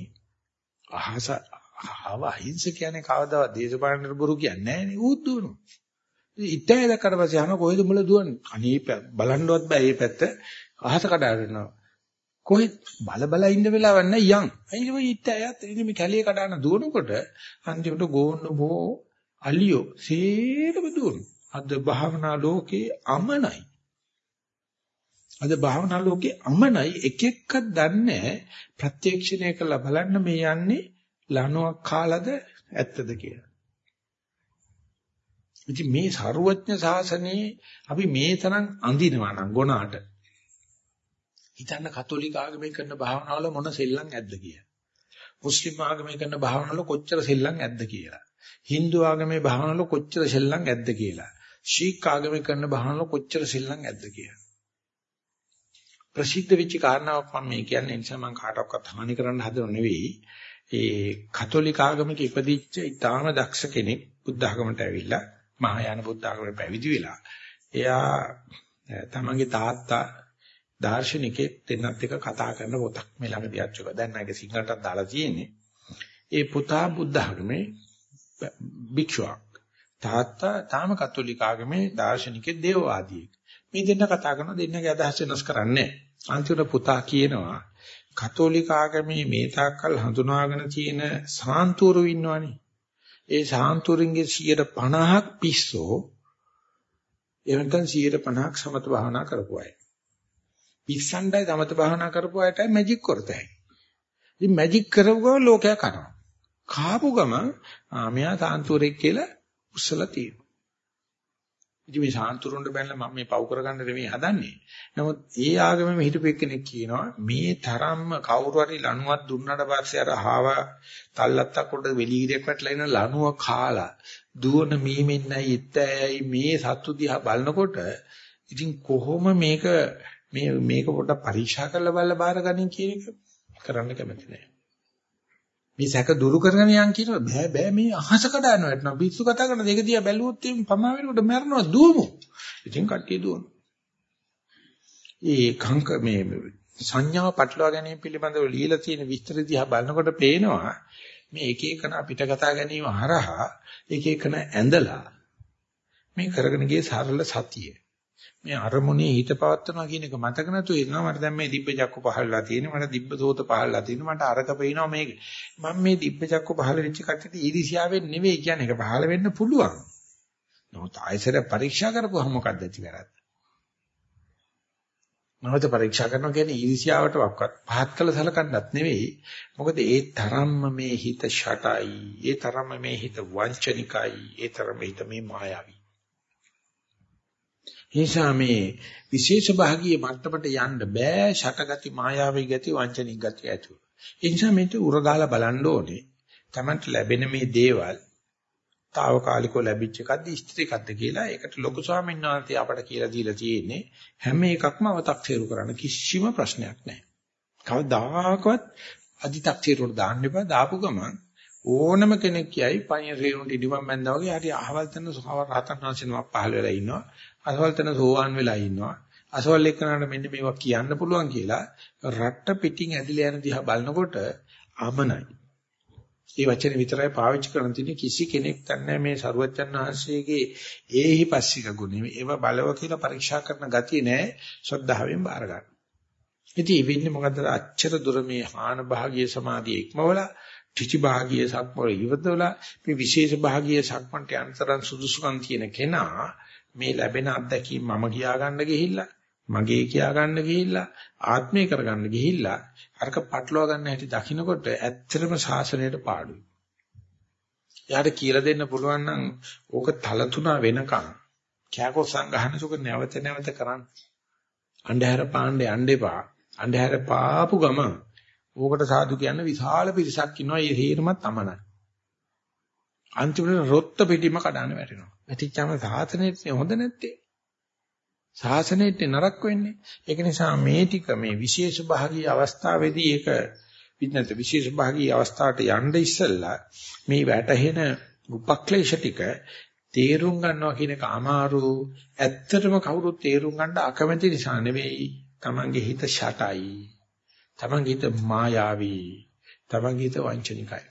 අහස ආව අහිංස කියන්නේ කවදාවත් දේශපාලන බොරු කියන්නේ නැහැ නේ ඌත් දුවනවා. ඉතේ දැක්කට පස්සේ අහන කොහෙද මුල දුවන්නේ? අනේ බලන්නවත් බෑ මේ පැත්ත. අහස කඩාගෙනවා. කොහෙද බල බල ඉන්න වෙලාවක් නැහැ යන්. අයියෝ මේ ඉතේයත් ඉතින් මේ කැලිය කඩාන දුවනකොට අන්තිමට ගෝන්න බෝ අලියෝ සේරම දුවන. අද භාවනා ලෝකේ අමනයි. අද භාවනා ලෝකේ අමනයි එක එකක් දන්නේ ප්‍රත්‍යක්ෂණය කරලා බලන්න මේ යන්නේ ලණුවක් කාලද ඇත්තද කියලා. ඉතින් මේ ਸਰුවඥ ශාසනයේ අපි මේ තරම් අඳිනවා නම් ගොනාට හිතන්න කතෝලික ආගමේ කරන භාවනාවල මොන සෙල්ලම් ඇද්ද කියලා. මුස්ලිම් ආගමේ කරන භාවනාවල කොච්චර සෙල්ලම් ඇද්ද කියලා. Hindu ආගමේ භාවනාවල කොච්චර සෙල්ලම් ඇද්ද කියලා. ශීක් ආගමේ කරන භාවනාවල කොච්චර සෙල්ලම් ඇද්ද කියලා. ප්‍රසිද්ධ වෙච්ච කාරණාවක් මම මේ කියන්නේ නිසා මම කාටවත් හානි කරන්න හදනව නෙවෙයි. ඒ කතෝලික ආගමක ඉපදිච්ච ඊටාම දක්ෂ කෙනෙක් බුද්ධ ආගමට ඇවිල්ලා මහායාන බුද්ධ ආගමට පැවිදි වෙලා එයා තමන්ගේ තාත්තා දාර්ශනිකයෙක් දෙන්නත් එක කතා කරන පොතක් මේ ළඟදී අච්චුක. දැන් නැග සිංහලටත් දාලා තියෙන්නේ. ඒ පුතා බුද්ධ ආගමේ භික්ෂුවක්. තාත්තා තාම කතෝලික ආගමේ දාර්ශනිකයෙක් දේවවාදියෙක්. මේ දෙන්න කතා කරන දෙන්නගේ අදහස් වෙනස් කරන්නේ අන්තිමට පුතා කියනවා කතෝලික ආගමේ මේ තාක්කල් හඳුනාගෙන තියෙන සාන්තුරු ඉන්නවනේ. ඒ සාන්තුරුන්ගේ 50ක් පිස්සෝ එවන්තන් 50ක් සමත භාවනා කරපුවායි. පිස්සන්ඩයි සමත භාවනා කරපු අයටයි මැජික් කරතයි. ඉතින් මැජික් කරපුවා ලෝකයා කරනවා. කාපු ගමන් මෙයා සාන්තුරෙක් කියලා උස්සලා තියෙනවා. ඉතින් මේ සාන්තුරුන්ට බැලලා මම මේ පව් කරගන්න නෙමෙයි හදන්නේ. නමුත් ඒ ආගමෙම හිටපු එක්කෙනෙක් කියනවා මේ තරම්ම කවුරු හරි ලණුවක් දුන්නාට පස්සේ අර හාව තල්ලත්තක් උඩ වෙලීරියක් වැටලා ඉන්න ලණුව කාලා දුවන මීමෙන්නයි ඉත්තයි මේ සත්තු දිහා බලනකොට ඉතින් කොහොම මේක මේ මේක පොඩ්ඩක් පරීක්ෂා කරලා බලලා බාරගන්න කියන එක කරන්න කැමති නෑ. මේ සැක දුරු කරගෙන යන් කියනවා බෑ බෑ. මේ අහස කඩන වැටෙනවා පිස්සු කතා කරන දෙක දිහා බැලුවොත් එම් පමා වෙනකොට මැරෙනවා දුවමු. ඉතින් කට්ටිය දුවනවා. ඒ කංක මේ සංඥාව පටලවා ගැනීම පිළිබඳව লীලා තියෙන විස්තර දිහා බලනකොට පේනවා මේ එක එකන අපිට කතා ගැනීම හරහා එක එකන ඇඳලා මේ කරගෙන ගියේ සරල සතිය. මේ අරමුණේ හිත පවත්වනවා කියන එක මතක නැතුව ඉන්නවා. මට දැන් මේ දිබ්බ චක්ක පහළලා තියෙනවා මට දිබ්බ සෝත පහළලා තියෙනවා මට අරක පේනවා මේක. මම මේ දිබ්බ චක්ක පහළ වෙච්ච කටට ඊර්ෂ්‍යාවෙන් නෙවෙයි කියන්නේ. ඒක පහළ වෙන්න පුළුවන්. නමුත් ආයසර පරීක්ෂා කරපුවම මොකක්ද ඇති කරන්නේ නැවත පරීක්ෂා කරනවා කියන්නේ? ඊර්ෂ්‍යාවට වක්වත් පහත් කළ සලකන්නත් නෙවෙයි. මොකද ඒ තරම්ම මේ හිත ෂටයි. ඒ තරම්ම මේ හිත වංචනිකයි. ඒ තරම්ම හිත මේ මායාවී. නිසා මේ විශේෂ භාගීය මට්ටමට යන්න බෑ ෂටගති මායාවී ගති වංචනික ගති ඇතුව. ඒ නිසා මේක උරගාලා බලන්න ඕනේ. Tamanට ලැබෙන මේ දේවල් తాවකාලිකව ලැබිච්ච එකක්ද ස්ථිර එකක්ද කියලා ඒකට ලොකු ස්වාමීන් වහන්සේ අපට කියලා දීලා තියෙන්නේ හැම එකක්ම අව탁සීරු කරන්න කිසිම ප්‍රශ්නයක් නැහැ. කවදාකවත් අදි탁සීරුවට දාන්න එපා. දාපු ගමන් ඕනම කෙනෙක් කියයි පයින් රේණුට ඉදිමම් බැඳා වගේ හරි අහවල් තැන සහවර රහතන් වහන්සේ නමක් පහළ වෙලා ඉන්නවා. අසවල් තැන සෝවාන් වෙලා ඉන්නවා. අසවල් එක්කනට මෙන්න මේවා කියන්න පුළුවන් කියලා රට්ට පිටින් ඇදිලා යන දිහා බලනකොට අමනයි. මේ වචනේ විතරයි පාවිච්චි කරන්න තියෙන්නේ කිසි කෙනෙක් දන්නේ මේ සරුවච්චන් වහන්සේගේ ඒහි පස්සික ගුණෙ. ඒව බලව කියලා පරීක්ෂා කරන ගතිය නෑ ශ්‍රද්ධාවෙන් බාර ගන්න. ඉතින් ඉවෙන්නේ මොකද්ද අච්චර දුර මේ හාන භාගීය සමාධිය ඉක්මවලා ත්‍රිචි භාගීය සක්මර ඉවතවලා මේ විශේෂ භාගීය සක්මන්ට අන්තරන් සුදුසුකම් තියෙන කෙනා මේ ලැබෙන අත්දැකීම් මම කියා ගන්න ගිහිල්ලා මගේ කියා ගන්න ගිහිල්ලා ආත්මය කරගන්න ගිහිල්ලා අරක පටලවා ගන්න හැටි දකින්නකොට ඇත්තටම ශාසනයට පාඩුයි. එයාට කියලා දෙන්න පුළුවන් නම් ඕක තල තුනා වෙනකන් කෑකොත් සංගහන සුක නැවත නැවත කරන්න. අන්ධහැර පාණ්ඩේ යන්න අන්ධහැර පාපු ගම ඕකට සාදු කියන විශාල පිරිසක් ඉන්නවා ඒ හේරමත් අමනයි. අන්තිමට රොත්ත පිටිම කඩන්න වැටෙනවා. වැටිච්චාම සාසනෙත් හොඳ නැත්තේ. සාසනෙත් නරක වෙන්නේ. ඒක නිසා මේ ටික මේ විශේෂ භාගී අවස්ථාවේදී ඒක විඥාත විශේෂ භාගී අවස්ථාවට යන්න ඉස්සෙල්ලා මේ වැටහෙන උපක්ලේශ ටික තේරුම් ගන්නවා කියන එක අමාරු. ඇත්තටම කවුරුත් තේරුම් ගන්න අකමැති නිසා නෙවෙයි. Tamange හිත ෂටයි. Tamange හිත මායාවී. Tamange හිත වංචනිකයි.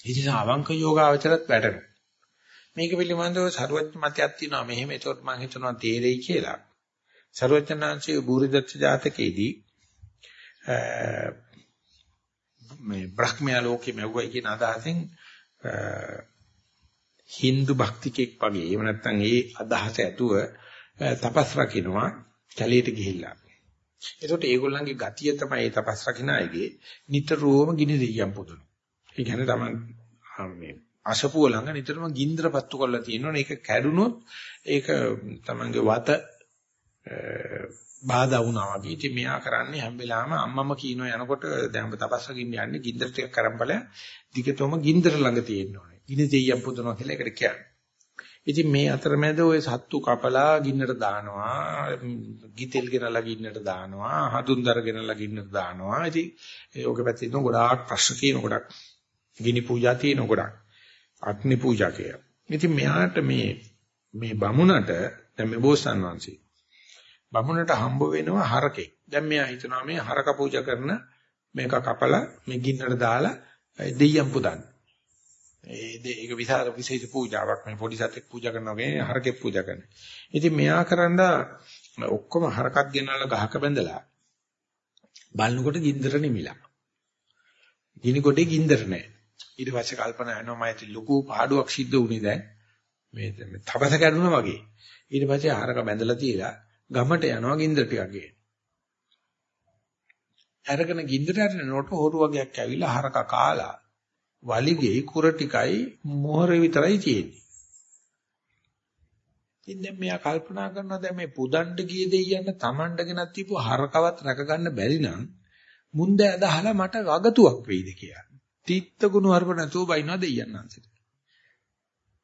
ඒ නිසා අවංක යෝගාවචරත් වැටෙනවා. මේක පිළිබඳව සරුවචන මතයක් තියෙනවා මෙහෙම ඒකට මම හිතනවා තේරෙයි කියලා. සරුවචනාංශයේ බුරිදත්ත ජාතකයේදී මේ බ්‍රහ්මයා ලෝකෙම ඇව්වයි කියන අදහසෙන් Hindu භක්තිකෙක් වගේ එහෙම නැත්නම් ඒ අදහස ඇතුව තපස් රකින්නවා කැලේට ගිහිල්ලා. ඒකට ඒගොල්ලන්ගේ ගතිය තමයි තපස් රකින්න අයගේ නිතරම ගිනි දෙයියන් පුදුන. ඒ කියන්නේ තමයි මේ අසපුව ළඟ නිතරම ගින්දර පත්තු කරලා තියෙනවා. ඒක කැඩුනොත් ඒක තමන්ගේ වත බාධා වුණා වගේ. ඉතින් මෙයා කරන්නේ හැම වෙලාවෙම අම්මම කියනවා යනකොට දැන් ඔබ තපස් රකින්න යන්නේ ගින්දර ටිකක් කරන් බලය. දිගටම ගින්දර ළඟ තියෙන්න ඕනේ. ගිනි දෙයියන් පුදුනවා කියලා ඒකට කියන්නේ. ඉතින් මේ අතරමැද ওই සත්තු කපලා ගින්නට දානවා, ගිතෙල් ගෙනලා ගින්නට දානවා, හඳුන්දර ගෙනලා ගින්නට දානවා. ඉතින් ඕක පැත්තේ ඉන්න ගොඩාක් ප්‍රශ්න තියෙන ගොඩක් ගිනි පූජා තියෙන ගොඩක්. අග්නි පූජා කිය. ඉතින් මෙයාට මේ මේ බමුණට දැන් මේ බෝසත්න් වහන්සේ බමුණට හම්බ වෙනවා හරකෙක්. දැන් මෙයා හිතනවා මේ හරක පූජා කරන මේක කපලා මේ ගින්නට දාලා දෙයියන් පුදන්න. ඒ ඒක විසාර විශේෂ පූජාවක් මේ පොඩි සතෙක් පූජා කරනවා වගේ හරකෙක් පූජා කරනවා. ඉතින් මෙයා කරන්න ඔක්කොම හරකක් ගෙනල්ලා ගහක බැඳලා බලනකොට ගින්දර නිමිලා. ගිනි කොටේ ගින්දර නැහැ. ඊට පස්සේ කල්පනා කරනවා මම ඇති ලොකු පාඩුවක් සිද්ධ වුණේ දැන් මේ තපස කරුණා වගේ. ඊට පස්සේ හරක බැඳලා තියලා ගමට යනවා ගින්දර ටිකක් ගේන්න. අරගෙන ගින්දර හරිනකොට හොරු වගේක් ඇවිල්ලා හරක කාලා වලිගේ කුර ටිකයි මොහරේ විතරයි තියෙන්නේ. ඉතින් මෙයා කල්පනා කරනවා දැන් මේ පුදණ්ඩ ගිය දෙයියන්න Tamanඩ ගෙනත් තිබු හරකවත් රැක ගන්න බැරි නම් මුන්ද ඇදහලා මට වගතුවක් වෙයිද කියලා. තීත්ත ගුණ හරප නැතුව බයිනවා දෙයියන් අන්සිට.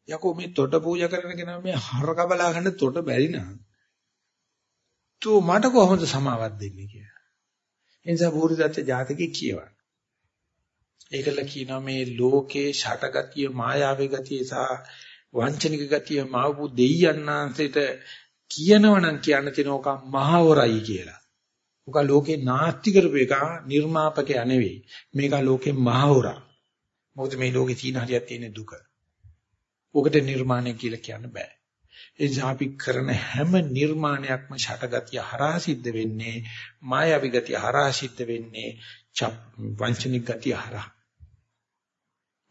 යකෝ මේ තොට පූජා කරගෙන මේ හරක බලා ගන්න තොට බැරි නම් තෝ මට කොහොමද සමාවක් දෙන්නේ කියලා. එනිසා බුදුදත්ත ජාතකේ කියවන. ඒකල කියනවා මේ ලෝකේ ෂටගතිය මායාවේ ගතිය සහ වංචනික ගතිය මාවපු දෙයයන්ාන්සෙට කියනවනම් කියන්න තියෙන ඕක මහවරයි කියලා. ඕක ලෝකේ නාස්ති කරපු එක නිර්මාපකයා නෙවෙයි. මේක ලෝකේ මහවරා. මොකද මේ ලෝකේ තියෙන හරියක් තියෙන දුක. ඕකට නිර්මාණය කියලා කියන්න බෑ. ඒ නිසා අපි කරන හැම නිර්මාණයක්ම ෂටගතිය හරහා සිද්ධ වෙන්නේ මායාවී ගතිය හරහා සිද්ධ වෙන්නේ වංචනික ගතිය හරහා.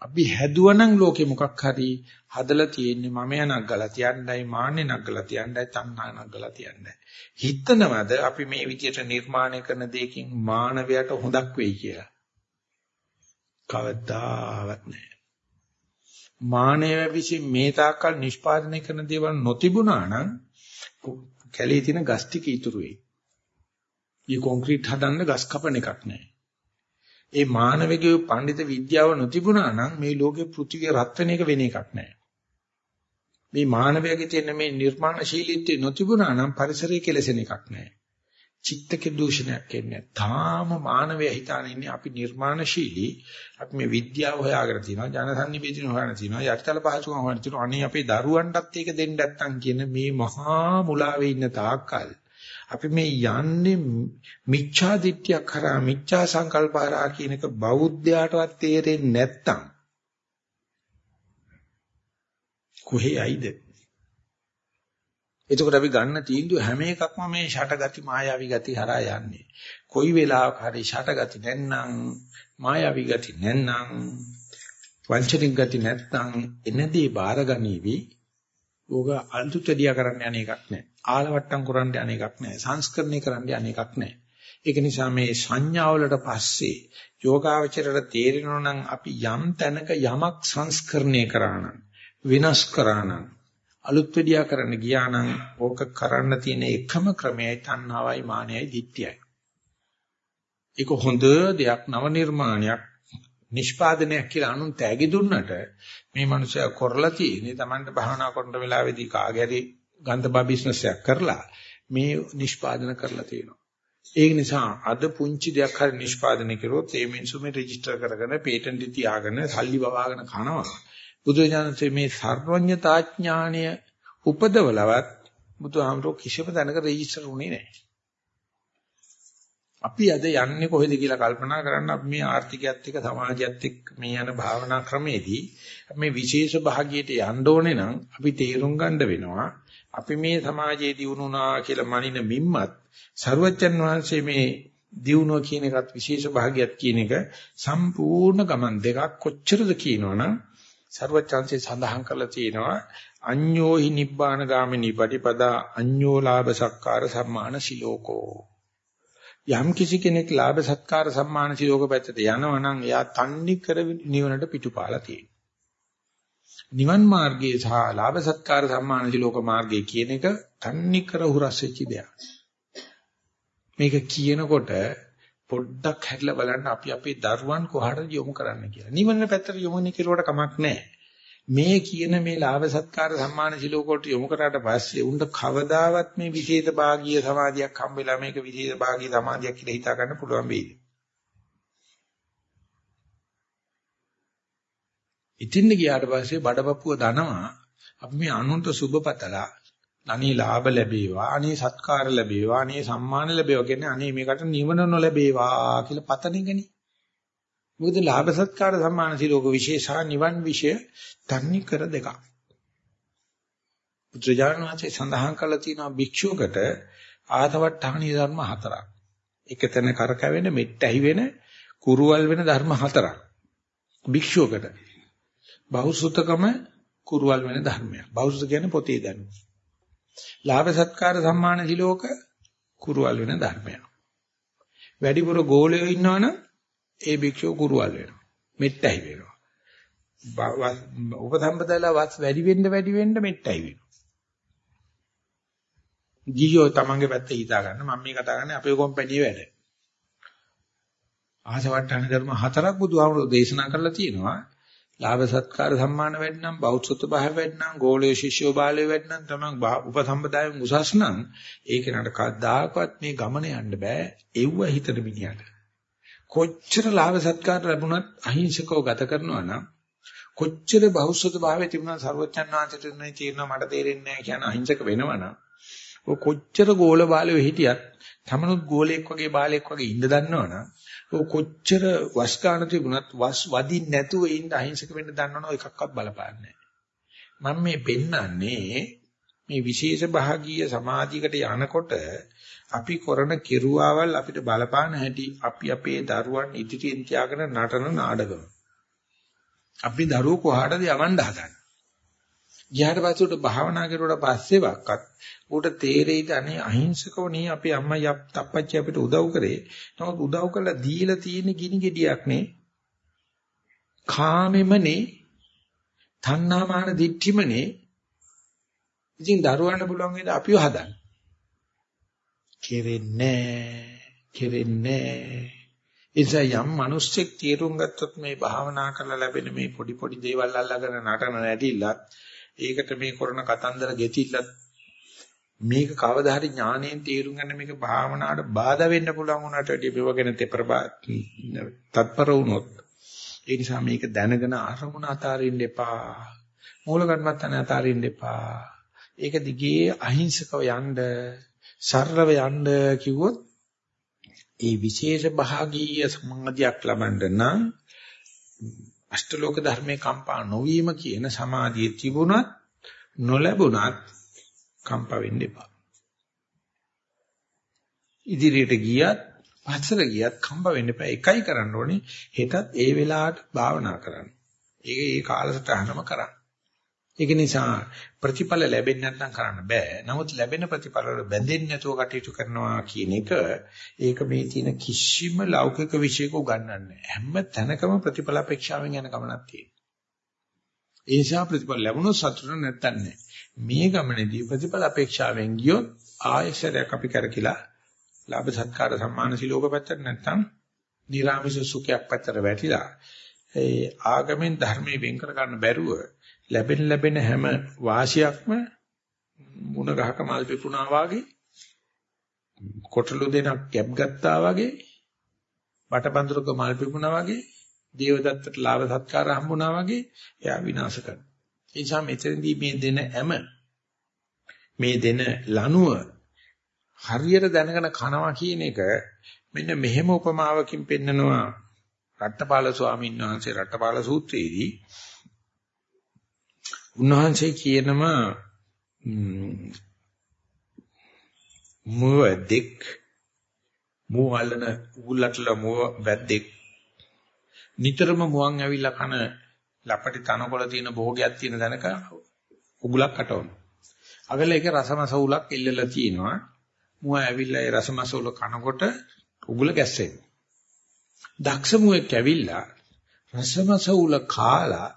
අපි හැදුවනම් ලෝකෙ මොකක් හරි හදලා තියෙන්නේ මම යනක්ගලා තියන්නයි මාන්නේ නක්ගලා තියන්නයි තණ්හා නක්ගලා තියන්නයි හිතනවද අපි මේ විදියට නිර්මාණය කරන දෙයකින් මානවයට හොඳක් වෙයි කියලා කවදාවත් නැහැ මානව විසින් මේ තාක්කල් නිෂ්පාදනය කරන දේවල් නොතිබුණා නම් කැලේ තියෙන ගස් ටික ඉතුරු වෙයි. ඊ කොන්ක්‍රීට් හදන්න ගස් කපන එකක් නැහැ. ඒ මානවිකයේ පඬිත විද්‍යාව නොතිබුණා නම් මේ ලෝකේ පෘථිවිය රත් වෙන එක වෙන එකක් නැහැ. මේ මානවයාගේ තියෙන මේ නිර්මාණශීලීත්වය නොතිබුණා නම් පරිසරය කෙලසෙන එකක් නැහැ. චිත්තක දූෂණයක් එන්නේ. තාම මානවයා හිතාන ඉන්නේ අපි නිර්මාණශීලී අපි මේ විද්‍යාව හොයාගෙන තියෙනවා ජනසන්නිවේදන හොයාගෙන තියෙනවා යටිතල පහසුකම් හොයාගෙන තියෙනවා අනේ අපේ දරුවන්ටත් ඒක දෙන්න නැත්තම් කියන මේ මහා මුලාවේ ඉන්න තාක්කල් අපි මේ යන්නේ මිච්ඡා දිට්ඨියක් කරා මිච්ඡා සංකල්ප කරා කියන එක බෞද්ධයාටවත් තේරෙන්නේ නැත්තම් කොහේ යයිද? එතකොට අපි ගන්න තීන්දුව හැම එකක්ම මේ ෂටගති මායාවී ගති හරහා යන්නේ. කොයි වෙලාවක හරි ෂටගති නැත්නම් මායාවී ගති නැත්නම් වංචනික ගති නැත්නම් එනදී බාරගනීවි. ඕක අල්තුතෙදියා කරන්න යන එකක් නෑ. ආලවට්ටම් කරන්න යන එකක් නෑ. සංස්කරණය කරන්න යන එකක් නෑ. ඒක නිසා මේ සංඥාවලට පස්සේ යෝගාවචරයට තේරෙනවා නම් අපි යම් තැනක යමක් සංස්කරණය කරා නම් විනාශ කරා නම් අලුත් වෙඩියා කරන්න ගියා නම් ඕක කරන්න තියෙන එකම ක්‍රමයයි තණ්හාවයි මානයයි දිට්ඨියයි. ඒක හොඳ දෙයක් නව නිර්මාණයක් නිෂ්පාදනයක් කියලා අනුන් තෑගි දුන්නට මේ මනුස්සයා කරලා තියෙන්නේ Tamanට භාවනා කරන වෙලාවේදී කාගෑරි ගන්ධබා බිස්නස් එකක් කරලා මේ නිෂ්පාදන කරලා තියෙනවා. ඒක නිසා අද පුංචි දෙයක් හරි නිෂ්පාදනය කරොත් ඒ මිනිස්සු මේ රෙජිස්ටර් කරගෙන පේටන්ට් තියාගෙන සල්ලි වවාගෙන කනවා. බුදුජානකසේ මේ සර්වඥතා ඥාණය උපදවලවත් බුදුහාමරෝ කිසිම තැනක රෙජිස්ටර් වුණේ නැහැ. අපි අද යන්නේ කොහෙද කියලා කල්පනා කරන්න අපි මේ ආර්ථිකයත් එක්ක සමාජයත් එක්ක මේ යන භාවනා ක්‍රමේදී මේ විශේෂ භාගියට යන්න ඕනේ නම් අපි තේරුම් ගන්න වෙනවා අපි මේ සමාජයේ දියුණුනා කියලා මනින මිම්මත් සරුවච්චන් වහන්සේ මේ දියුණුව කියන එකත් විශේෂ භාගයක් කියන එක සම්පූර්ණ ගමන් දෙකක් කොච්චරද කියනවනම් සරුවච්චන්සේ සඳහන් කරලා තියෙනවා අඤ්ඤෝ හි නිබ්බාන ගාමිනී පටිපදා අඤ්ඤෝ ලාභ සක්කාර සම්මාන සිලෝකෝ යම් කිසි කෙනෙක් ලාභ සත්කාර සම්මාන සිලෝක පැත්තට යනවා නම් එයා තන්නේ කර නිවනට පිටුපාලා තියෙනවා. නිවන් මාර්ගයේ සහ ලාභ සත්කාර සම්මාන සිලෝක මාර්ගයේ කියන එක තන්නේ කර හුරස් වෙච්ච දෙයක් මේක කියනකොට පොඩ්ඩක් හැරිලා බලන්න අපි අපේ දරුවන් කොහටද යොමු කරන්න කියලා. නිවන පැත්තට යොමුනේ කෙරුවට කමක් නැහැ. මේ කියන මේ ලාභ සත්කාර සම්මාන සිලෝකෝට යොමු කරාට පස්සේ උන්ට කවදාවත් මේ විශේෂ භාගීය සමාධියක් හම්බෙලා මේක විශේෂ භාගීය සමාධියක් කියලා හිතා ගන්න පුළුවන් වෙයිද? ඉතින් ගියාට පස්සේ බඩපපුව දනවා අපි මේ අනුන්ට සුබපතලා අනේ ලාභ ලැබේවා අනේ සත්කාර ලැබේවා අනේ සම්මාන ලැබේවා කියන්නේ අනේ මේකට නිවන නොලැබේවා කියලා පතන එකනේ. මොකද ලාභ සත්කාර සම්මාන සිලෝක විශේෂා නිවන් විෂය තන්නේ කර දෙකක්. බුද්ධජානනාථේ සඳහන් කළා තියෙනවා භික්ෂුවකට ආතවට්ටහණී ධර්ම හතරක්. එකතැන කරකැවෙන මෙට්ටැහි වෙන කුරුවල් වෙන ධර්ම හතරක්. භික්ෂුවකට. බහුසුතකම කුරුවල් වෙන ධර්මයක් බහුසුත කියන්නේ පොතේ දැනුම ලාභ සත්කාර සම්මාන සිලෝක කුරුවල් වෙන ධර්මයක්. වැඩිපුර ගෝලයෝ ඉන්නවනම් ඒ භික්ෂුව කුරුවල් වෙනවා. මෙට්ටයි වෙනවා. උපසම්පදලා වත් වැඩි වෙන්න වැඩි වෙන්න මෙට්ටයි වෙනවා. ගියෝ තමන්ගේ පැත්ත හිතා ගන්න මම මේ කතා කරන්නේ අපේ කොම්පැනි වැඩ. ආසවට්ටන ධර්ම හතරක් බුදුහාමුදුරෝ දේශනා කරලා තියෙනවා. ලාභ සත්කාර සම්මාන වෙන්නම් බෞද්ධ භාව වෙන්නම් ගෝලීය ශිෂ්‍යෝ බාලය වෙන්නම් තමයි උපසම්පදායෙන් උසස් නම් ඒක නට කද්දාකවත් මේ ගමන යන්න බෑ. එව්ව හිතට මිනිහට. කොච්චර ලාභ සත්කාර ලැබුණත් අහිංසකව ගත කරනවා නම් කොච්චර බෞද්ධ භාවයේ තිබුණා සර්වඥාන් වහන්සේට නේ තීරණ මට තේරෙන්නේ නැහැ කියන අහිංසක වෙනවනම් ඔය කොච්චර ගෝල බාලයෝ හිටියත් තමනුත් ගෝලෙක් වගේ බාලෙක් වගේ ඉන්න දන්නවනම් ඔය කොච්චර වස් ගන්න තිබුණත් වස් වදින්න නැතුව ඉන්න අහිංසක වෙන්න දන්නවනම් එකක්වත් බලපාන්නේ මම මේ පෙන්නන්නේ මේ විශේෂ භාගීය සමාධියකට යනකොට අපි කරන කිරුවාවල් අපිට බලපාන හැටි අපි අපේ දරුවන් ඉදිරියෙන් තියාගෙන නටන නාඩගම. අපි දරුවෝ කොහාටද යවන්න හදන්නේ? ගියාට පස්සේ උට භාවනා කරුවට පස්සේ වක්කත් ඌට තේරෙයිද අනේ අහිංසකව නේ අපේ අම්මා යප් තප්පච්චි අපිට උදව් කරේ. නමුත් උදව් කළා දීලා තියෙන ගිනි ගෙඩියක් නේ. කාමෙමනේ තණ්හාමාන දිට්ඨිමනේ. ඉතින් දරුවන්ට පුළුවන් වේද අපිව හදන්න. කෙරෙන්නේ කෙරෙන්නේ එනිසා යම් මිනිස්සෙක් තීරුම් ගත්තොත් මේ භාවනා කරලා ලැබෙන මේ පොඩි පොඩි දේවල් අල්ලගෙන නටන නැටිලත් ඒකට මේ කරන කතන්දර ගෙතිල්ලත් මේක කවදා හරි ඥාණයෙන් තේරුම් ගන්න මේක භාවනාවට බාධා වෙන්න පුළුවන් වුණාට වැඩිය මෙවගෙන තෙපරබා තත්පර වුණොත් ඒ නිසා මේක දැනගෙන අරමුණ අතාරින්න එපා. මූල කර්මත්තන අතාරින්න එපා. ඒක දිගේ අහිංසකව යන්න සරලව යන්න කිව්වොත් ඒ විශේෂ භාගීය සමාධියක් ලබන්න නම් අෂ්ටලෝක ධර්මයේ කම්පා නොවීම කියන සමාධිය තිබුණත් නොලැබුණත් කම්පා වෙන්න එපා. ඉදිරියට ගියත් පස්සට ගියත් කම්පා වෙන්න එපා. එකයි කරන්න ඕනේ හෙටත් ඒ වෙලාවට භාවනා කරන්න. ඒක ඒ කාලසටහනම කරන්න. ඒක නිසා ප්‍රතිඵල ලැබෙන්නේ නැත්නම් කරන්න බෑ. නමුත් ලැබෙන ප්‍රතිඵල වල බැඳෙන්නේ නැතුව කටයුතු කරනවා කියන එක ඒක මේ තියෙන කිසිම ලෞකික විශේෂක උගන්වන්නේ හැම තැනකම ප්‍රතිඵල අපේක්ෂාවෙන් යන ගමනක් තියෙනවා. ඒ නිසා ප්‍රතිඵල ලැබුණොත් සතුට නැත්තන් නෑ. මේ ගමනේදී ප්‍රතිඵල අපේක්ෂාවෙන් ගියොත් ආයශරයක් අපි කරකිලා ලාභ සත්කාර සම්මාන සිලෝක පැත්තට නැත්තම් නිර්ආමිෂ සුඛයක් පැත්තට වැටිලා ඒ ආගමෙන් ධර්මයෙන් වෙන් කර ගන්න බැරුව ලැබෙන ලැබෙන හැම වාසියක්ම මුණ ගහක මල් පිපුණා වගේ කොටලු දෙනක් කැප් ගත්තා වගේ බටපන්දුරක මල් පිපුණා වගේ දේවදත්තට ලාභ සත්කාර හම්බුණා වගේ එයා විනාශ කරනවා. ඒ නිසා මෙතනදී මේ දෙන හැම මේ දෙන ලනුව හරියට දැනගෙන කනවා කියන එක මෙන්න මෙහෙම උපමාවකින් පෙන්නනවා රට්ටපාල ස්වාමීන් වහන්සේ රට්ටපාල සූත්‍රයේදී උන්වහන්සේ කියනවා මුවදෙක් මුව අල්ලන උගුල්ලටල මුව වැද්දෙක් නිතරම මුවන් ඇවිල්ලා කන ලපටි තනකොළ තියෙන භෝගයක් තියෙන දනක උගුලක් කටවන. අගල එක රසමස උලක් ඉල්ලලා තියෙනවා. මුව ඇවිල්ලා ඒ රසමස උල කනකොට උගුල ගැස්සෙනවා. දක්ෂ මුවෙක් ඇවිල්ලා රසමස උල කාලා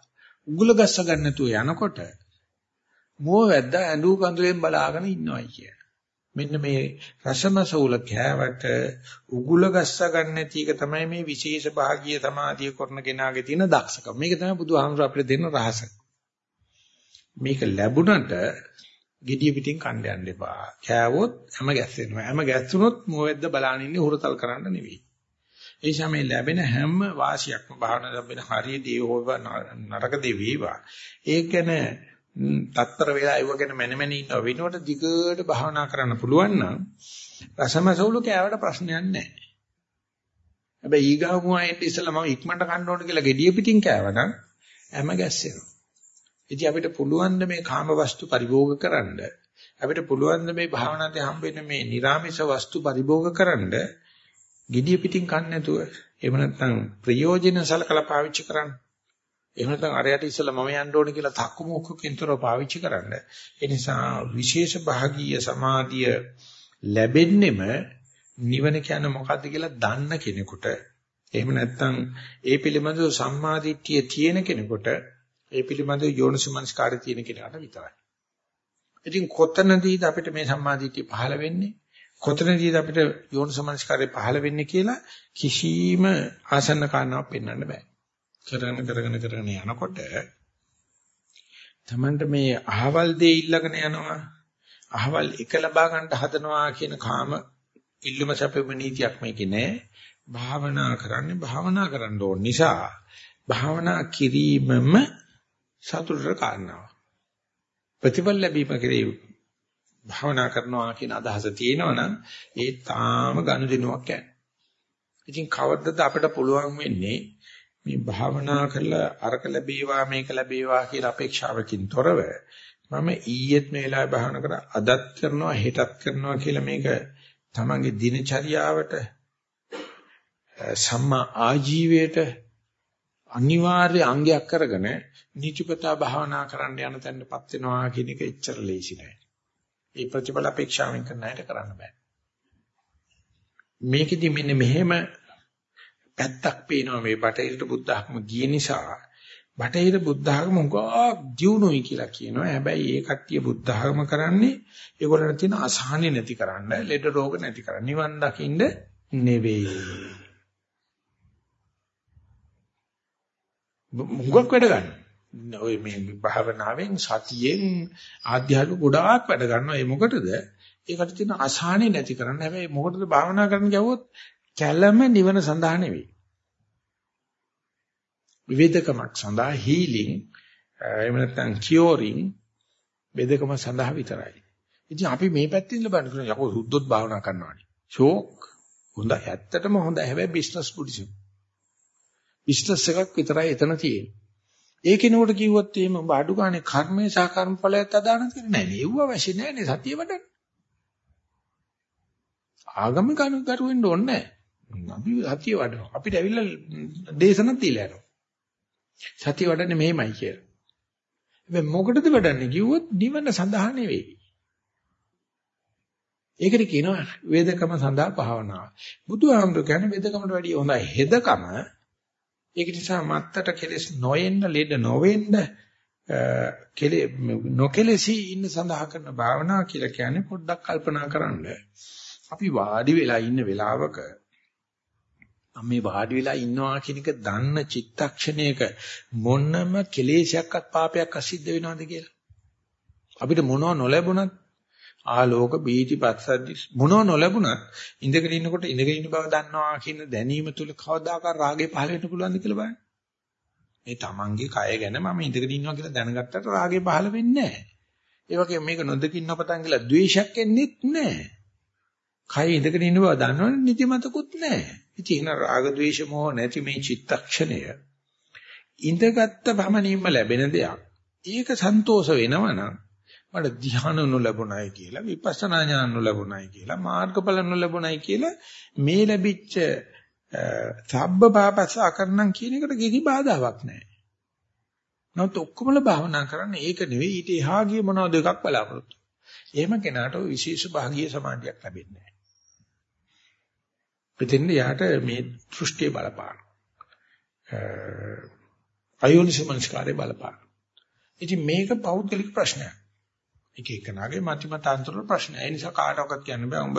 උගුල ගස්ස ගන්න නැතුව යනකොට මුව වැද්දා ඇඬු කඳුලෙන් බලාගෙන ඉන්නවයි කිය. මෙන්න මේ රසමසූල කෑවට උගුල ගස්ස ගන්න නැති එක තමයි මේ විශේෂ භාගීය සමාධිය කරන කෙනාගේ තියෙන දක්ෂකම. මේක තමයි බුදුහාමුදුර අපිට දෙන රහස. මේක ලැබුණට gediya pitin කණ්ඩ යන්න එපා. කෑවොත් හැම ගැස්සෙනවා. හැම ගැස්සුනොත් මොවෙද්ද බලන්න ඉන්නේ හුරතල් කරන්න නෙවෙයි. ඒ නිසා මේ ලැබෙන හැම වාසියක්ම භාවනා ලැබෙන හරිය දේ හොව නරක දේ වේවා. ඒක ගැන තත්තර වෙලා ඒව ගැන මැනමැන ඉන්න වෙනකොට දිගට භාවනා කරන්න පුළුවන් නම් රසමසවුල කෑවට ප්‍රශ්නයක් නැහැ. හැබැයි ඊගාව මුවයින්ට ඉස්සලා මම ඉක්මනට කන්න ඕන කියලා gediya pitin කෑවනම් හැම ගැස්සෙනවා. ඉතින් අපිට පුළුවන් මේ කාම වස්තු පරිභෝග කරන්න අපිට පුළුවන් මේ භාවනාවේ හම්බෙන මේ නිර්ාමිෂ වස්තු පරිභෝග කරන්න gediya pitin කන්නේ නැතුව එහෙම නැත්නම් ප්‍රයෝජන සලකලා පාවිච්චි කරන්න. එහෙම නැත්නම් අරයට ඉස්සලා මම යන්න ඕනේ කියලා තක්කු මොකකින්තරව පාවිච්චි කරන්න. ඒ නිසා විශේෂ භාගීය සමාධිය ලැබෙන්නෙම නිවන කියන්නේ මොකද්ද කියලා දන්න කෙනෙකුට එහෙම නැත්නම් ඒ පිළිබඳව සම්මාදිට්ඨිය තියෙන කෙනෙකුට ඒ පිළිබඳව යෝනිසමනස්කාරය තියෙන කෙනාට විතරයි. ඉතින් කොතනදීද අපිට මේ සම්මාදිට්ඨිය පහළ වෙන්නේ? කොතනදීද අපිට යෝනිසමනස්කාරය පහළ වෙන්නේ කියලා කිසිම ආසන්න කාරණාවක් පෙන්වන්න බෑ. කරගෙන කරගෙන කරගෙන යනකොට තමන්ට මේ අහවල් දේ ඉල්ලගෙන යනවා අහවල් එක ලබා ගන්න හදනවා කියන කාම ඉල්ලුම සැපෙම නීතියක් මේකේ නෑ භාවනා කරන්නේ භාවනා කරන්න ඕන නිසා භාවනා කිරීමම සතුටට කාරණාව ප්‍රතිඵල ලැබීම කෙරෙහි භාවනා කරනවා කියන අදහස තියෙනවනම් ඒ තාම ගනුදෙනුවක් යන්නේ. ඉතින් කවද්දද අපිට පුළුවන් වෙන්නේ මේ භාවනා කරලා අරක ලැබේවා මේක ලැබේවා කියලා අපේක්ෂාවකින් තොරව මම ඊයේත් මේ වෙලාවේ භාවනා කරා අදත් කරනවා හෙටත් කරනවා කියලා මේක තමන්ගේ දිනචරියාවට සම්මා ආජීවයට අනිවාර්ය අංගයක් කරගෙන නිතිපතා භාවනා කරන්න යන තැනටපත් වෙනවා කියන එක එච්චර ලේසි නෑ. ඒ ප්‍රතිඵල අපේක්ෂාවෙන් කරන්න හැට කරන්න බෑ. මේකෙදි මෙන්න මෙහෙම පැත්තක් පේනවා මේ බටහිරට බුද්ධ ධර්ම ගිය නිසා බටහිර බුද්ධ ධර්ම උගා දියුණුයි කියලා කියනවා. හැබැයි ඒ කට්ටිය බුද්ධ ධර්ම කරන්නේ ඒගොල්ලන්ට තියෙන අසහනෙ නැති කරන්න, ලෙඩ රෝග නැති කරන්න, නිවන් දකින්න නෙවෙයි. මුගක් වැඩ ගන්න. ඔය මේ භාවනාවෙන් සතියෙන් ආධ්‍යාත්මික ගොඩාක් වැඩ ගන්නවා. ඒ මොකටද? ඒකට තියෙන අසහනෙ නැති කරන්න. හැබැයි මොකටද භාවනා කරන්න ගියවොත් කැළම නිවන සඳහා නෙවෙයි. විවේදකමක් සඳහා හීලින් එහෙම නැත්නම් කියෝරින් වේදකම සඳහා විතරයි. ඉතින් අපි මේ පැත්තෙන් ලබන කරන යකෝ සුද්ධොත් භාවනා කරනවානේ. ෂෝක් හොඳයි ඇත්තටම හොඳයි හැබැයි බිස්නස් පුඩිසම්. බිස්නස් එකක් විතරයි එතන තියෙන්නේ. ඒකිනකොට කිව්වොත් එහෙම ඔබ අඩු ගානේ කර්මයේ සහ කර්මඵලයට අදාළ නැහැ නේ. ඒව අවශ්‍ය නැහැ නේ සතිය වඩන්න. ආගමික අනුගරු වෙන්න ඕනේ නැහැ. අපි සතිය වඩනවා. අපිට ඇවිල්ලා දේශනක් දීලා යනවා. සතිය වඩන්නේ මෙහෙමයි කියලා. හැබැයි මොකටද වඩන්නේ කිව්වොත් නිවන සඳහා නෙවෙයි. ඒකට කියනවා වේදකම සඳහා භාවනාව. බුදුහාමුදුරු කියන්නේ වේදකමට වැඩිය හොඳයි හෙදකම. ඒක නිසා මත්තට කෙලස් නොයෙන්න ලෙඩ නොවෙන්න කෙලෙ නොකෙලසි ඉන්න සඳහා කරන භාවනාව කියලා කියන්නේ පොඩ්ඩක් කල්පනා කරන්න. අපි වාඩි වෙලා ඉන්න වෙලාවක මම මේ වාඩි වෙලා ඉන්නවා කියන එක දන්න චිත්තක්ෂණයක මොනම කෙලෙසයක්වත් පාපයක් අසිද්ධ වෙනවද කියලා අපිට මොනව නොලැබුණත් ආලෝක බීති පස්සද්දි මොනව නොලැබුණත් ඉඳගෙන ඉන්නකොට ඉඳගෙන ඉන්න බව දන්නවා කියන දැනීම තුල කවදාකවත් රාගය පහළ වෙන්න පුළුවන්ද කියලා බලන්න. මේ තමන්ගේ කය ගැන මම ඉඳගෙන ඉන්නවා කියලා දැනගත්තට රාගය පහළ වෙන්නේ නැහැ. ඒ වගේම මේක නොදකින්න පතන් කියලා ද්වේෂයක් එන්නේත් නැහැ. කය ඉඳගෙන ඉන්න බව දන්නවනේ නිදිමතකුත් නැහැ. ඉතින් එන රාග ద్వේෂ මොහ නැති මේ චිත්තක්ෂණය ඉඳගත්ත භමණින්ම ලැබෙන දෙයක්. ඒක සන්තෝෂ වෙනවනම් මට ධ්‍යාන නොලැබුණයි කියලා විපස්සනා ඥාන නොලැබුණයි කියලා මාර්ගඵල නොලැබුණයි කියලා මේ ලැබිච්ච සබ්බ පාපස්සා කරනම් කියන එකට කිසි බාධාවක් නැහැ. නමුත් ඔක්කොමල භාවනා කරන්නේ ඒක නෙවෙයි ඊට එහා ගිය මොනවද එකක් බලාපොරොත්තු. එහෙම කෙනාට විශේෂ භාගීය සමාධියක් ලැබෙන්නේ නැහැ. පිටින් යාට මේ දෘෂ්ටිය බලපාන. අයෝනිසමනස්කාරය බලපාන. ඉතින් මේක පෞද්ගලික ප්‍රශ්නයක්. එක එකනාගේ මතිමතාන්තර ප්‍රශ්නය. ඒ නිසා කාටවත් කියන්න බෑ උඹ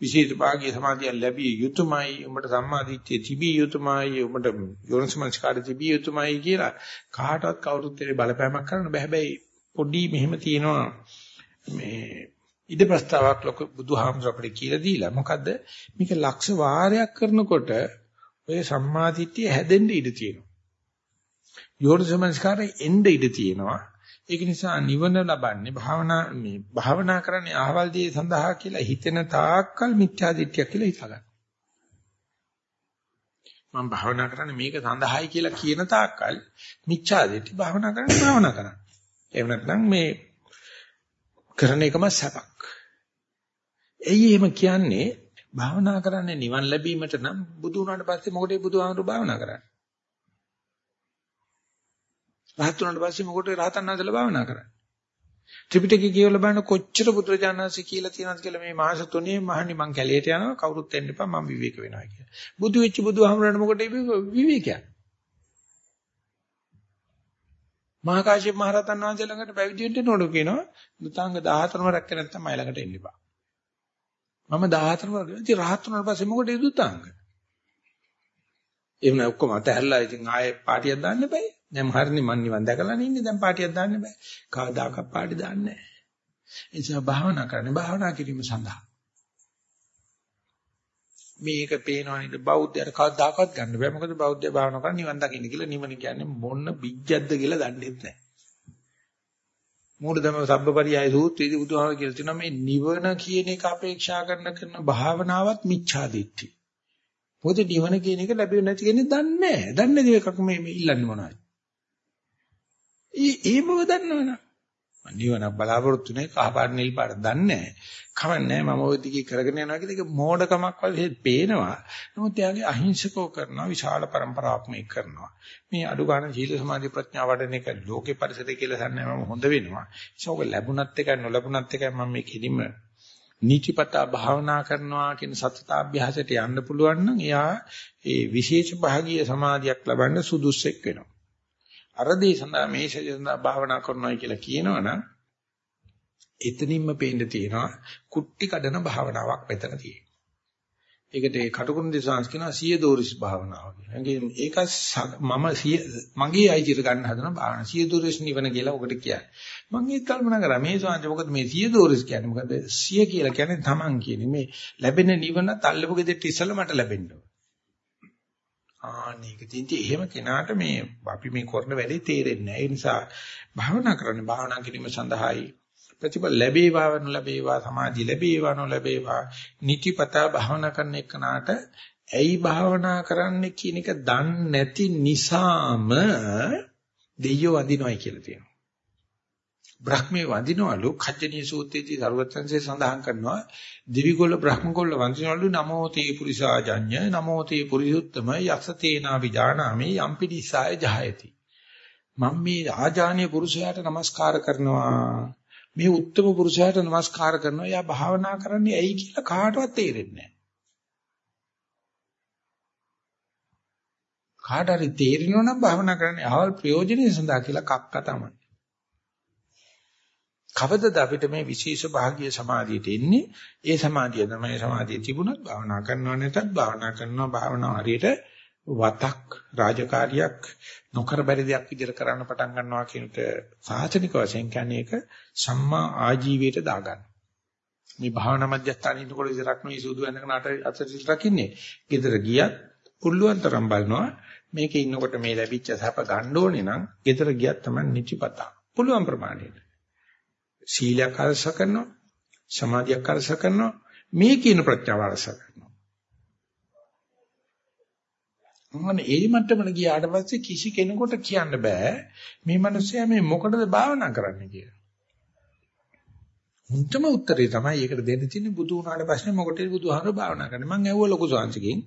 විශේෂ භාගීය සමාධිය ලැබිය යුතුයමයි උඹට සම්මාදිට්ඨිය තිබිය යුතුයමයි උඹට යෝනිසමනස්කාරය තිබිය යුතුයමයි කියලා කාටවත් කවුරුත් ඒ බලපෑමක් කරන්න බෑ. හැබැයි පොඩි මෙහෙම තියෙනවා මේ ඉද ප්‍රස්තාවක් ලොකු බුදුහාමුදුර අපිට කියලා දීලා මොකද්ද මේක ලක්ෂ වාරයක් කරනකොට ඔය සම්මාදිට්ඨිය හැදෙන්න ඉඩ තියෙනවා. යෝනිසමනස්කාරය එන්න ඉඩ තියෙනවා. ඒක නිසා නිවන ලබන්නේ භාවනා මේ භාවනා කරන්නේ අහවල් දේ සඳහා කියලා හිතෙන තාක්කල් මිත්‍යා දිට්ඨියක් කියලා හිතගන්න. මම භාවනා කරන්නේ මේක සඳහායි කියලා කියන තාක්කල් මිත්‍යා දිට්ඨි භාවනා කරන්නේ භාවනා කරන්නේ. එහෙම නැත්නම් මේ කරන එකම සැපක්. එයි එහෙම කියන්නේ භාවනා කරන්නේ නිවන් ලැබීමට නම් බුදු වුණාට පස්සේ මොකටද බුදුහාමුදුරු භාවනා කරන්නේ? රහත් වුණාට පස්සේ මොකටද රහතන් වහන්සේලා භාවනා කරන්නේ? ත්‍රිපිටකය කියවලා බලන කොච්චර පුත්‍රජානන්සේ කියලා තියෙනවද කියලා මේ මාස තුනේ මහනි මං කැලේට යනවා කවුරුත් එන්න එපා මම විවේක වෙනවා කියලා. බුදු වෙච්ච බුදුහාමරණ මොකටද විවේකයක්? මහා කාශ්‍යප මහ රහතන් වහන්සේ ළඟට පැවිදි වෙන්න ඕන කියනවා. දුතාංග 14ම රැක්ක නැත්නම් මයි ළඟට එන්න එපා. මම 14ම ඉතින් රහත් වුණාට පස්සේ මොකටද දුතාංග? එහෙම නැ ඔක්කොම අතහැරලා ඉතින් ආයේ පාටියක් දාන්න බෑ. දැන් හරිනේ මන් නිවන් දැකලා ඉන්නේ දැන් පාටියක් දාන්න බෑ. කවදාකවත් පාටි දාන්නේ නැහැ. ඒ නිසා භාවනා කරන්නේ භාවනා කිරීම සඳහා. මේක පේනවා නේද බෞද්ධයට කවදාකවත් ගන්න බෑ. මොකද බෞද්ධය භාවනා කරන්නේ නිවන් දකින්න කියලා නිවන කියන්නේ මොන බිජ්ජක්ද කියලා දන්නේ නැහැ. මූලධම සබ්බපරියාය සූත්‍රයේදී බුදුහාම කියලා තියෙනවා මේ නිවන කියන එක අපේක්ෂා කරන කරන භාවනාවත් මිච්ඡා දිට්ඨි. මොකද නිවන කියන එක ලැබෙන්නේ නැති කෙනෙක් දන්නේ නැහැ. දන්නේ නැති එකක් මේ ඉල්ලන්නේ මොනවද? ඒ ඒ බව දන්නවනම් නිවනක් බලාපොරොත්තු වෙන කහපාට නිල් පාට දන්නේ නැහැ. කවන්නේ මම ওই දිගේ කරගෙන යනවා කියලා ඒක මෝඩකමක් වගේ පේනවා. නමුත් එයාගේ අහිංසකව කරනවා විශාල પરම්පරාවක් මේක කරනවා. මේ අඩු ගන්න සීල සමාධි ප්‍රඥා වඩන එක ලෝකේ පරිසරය කියලා සම්මම හොඳ වෙනවා. ඒක ලැබුණත් එකයි නොලැබුණත් එකයි මම මේ කිලිම නීතිපතා භාවනා කරනවා කියන සතතාභ්‍යාසයට යන්න පුළුවන් නම් එයා ඒ විශේෂ භාගීය සමාධියක් ලබන්න සුදුස්සෙක් වෙනවා. අර දේ සඳහා මේ ශරීර සඳහා භාවනා කරනවා කියලා කියනවනම් එතනින්ම පේන්න තියෙනවා කුට්ටි කඩන භාවනාවක් මෙතන තියෙනවා. ඒකට ඒ කටුකුරුන් දිසාංශ කියනවා සිය දෝරිස් භාවනාව කියලා. ඒක මම සිය මගේ අයිතියට ගන්න හදන භාවනාව. සිය දෝරිස් නිවන කියලා ඔකට කියන්නේ. මම ඒක කල්පනා කරා මේ සාංශ මොකද මේ සිය දෝරිස් කියන්නේ මොකද? සිය කියලා කියන්නේ තමන් කියන්නේ මේ ලැබෙන නිවන තල්ලපු ගෙදෙට්ට ඉස්සෙල්ලා මට ලැබෙන්න ඕන. ආනේක තින්ති එහෙම කෙනාට මේ අපි මේ කරන වැඩේ තේරෙන්නේ නැහැ. ඒ නිසා භාවනා කරන්න භාවනා කිරීම සඳහායි ප්‍රතිඵල ලැබේවා නොලැබේවා සමාධි ලැබේවා නොලැබේවා නිතිපතා භාවනා කරන එකනට ඇයි භාවනා කරන්න කියන එක දන්නේ නැති නිසාම දෙයියෝ වඳිනවයි කියලා තියෙනවා. බ්‍රහ්මේ වඳිනවලු කච්චනී සූත්‍රයේදී සරුවත්සන්සේ සඳහන් කරනවා දිවිගොල්ල බ්‍රහ්මගොල්ල වඳිනවලු නමෝ තේ පුරිසාජඤ්ඤ නමෝ තේ පුරිසුත්තම යස තේනා විජානාමි යම්පි දිසාය ජහයති මම මේ ආජානීය පුරුෂයාට নমස්කාර කරනවා මේ උත්තම පුරුෂයාට নমස්කාර කරනවා. එයා භාවනා කරන්නේ ඇයි කියලා කාටවත් තේරෙන්නේ නැහැ. කාට හරි තේරෙනවා නම් භාවනා කරන්නේ අවල් ප්‍රයෝජනෙ සඳහා කියලා කක්ක තමයි. කවදද අපිට මේ විශේෂ භාගීය සමාධියට එන්නේ? ඒ සමාධිය තමයි සමාධිය තිබුණත් භාවනා කරනවා නැතත් භාවනා කරනවා. භාවනා හරියට වතක් රාජකාරියක් නොකර බැරි දෙයක් විදිහට කරන්න පටන් ගන්නවා කියනට සාසනික වශයෙන් කියන්නේ ඒක සම්මා ආජීවයට දාගන්න. මේ භාවනා මධ්‍යස්ථානයේ ඉන්නකොට විතරක් නෙවෙයි සුදු වෙනකන් අත අතට රකින්නේ. ගෙදර ගියත් පුල්ලුවන් තරම් බලනවා මේකේ ඉන්නකොට මේ ලැබිච්ච සැප ගන්න ඕනේ නම් ගෙදර ගියත් තමයි නිචිපතා. පුළුවන් ප්‍රමාණයට. සීලයක් අරස කරනවා සමාධියක් අරස කරනවා මේ කියන ප්‍රඥාව අරස කරනවා. මොන ඒ මට්ටමන ගියාට පස්සේ කිසි කෙනෙකුට කියන්න බෑ මේ මිනිස්සයා මේ මොකටද භාවනා කරන්නේ කියලා. මුන්ටම උත්තරේ තමයි ඒකට දෙන්න තියෙන්නේ බුදු වුණාට පස්සේ මොකටද බුදුහාමර භාවනා කරන්නේ මං ඇහුවා ලොකු සංසිකින්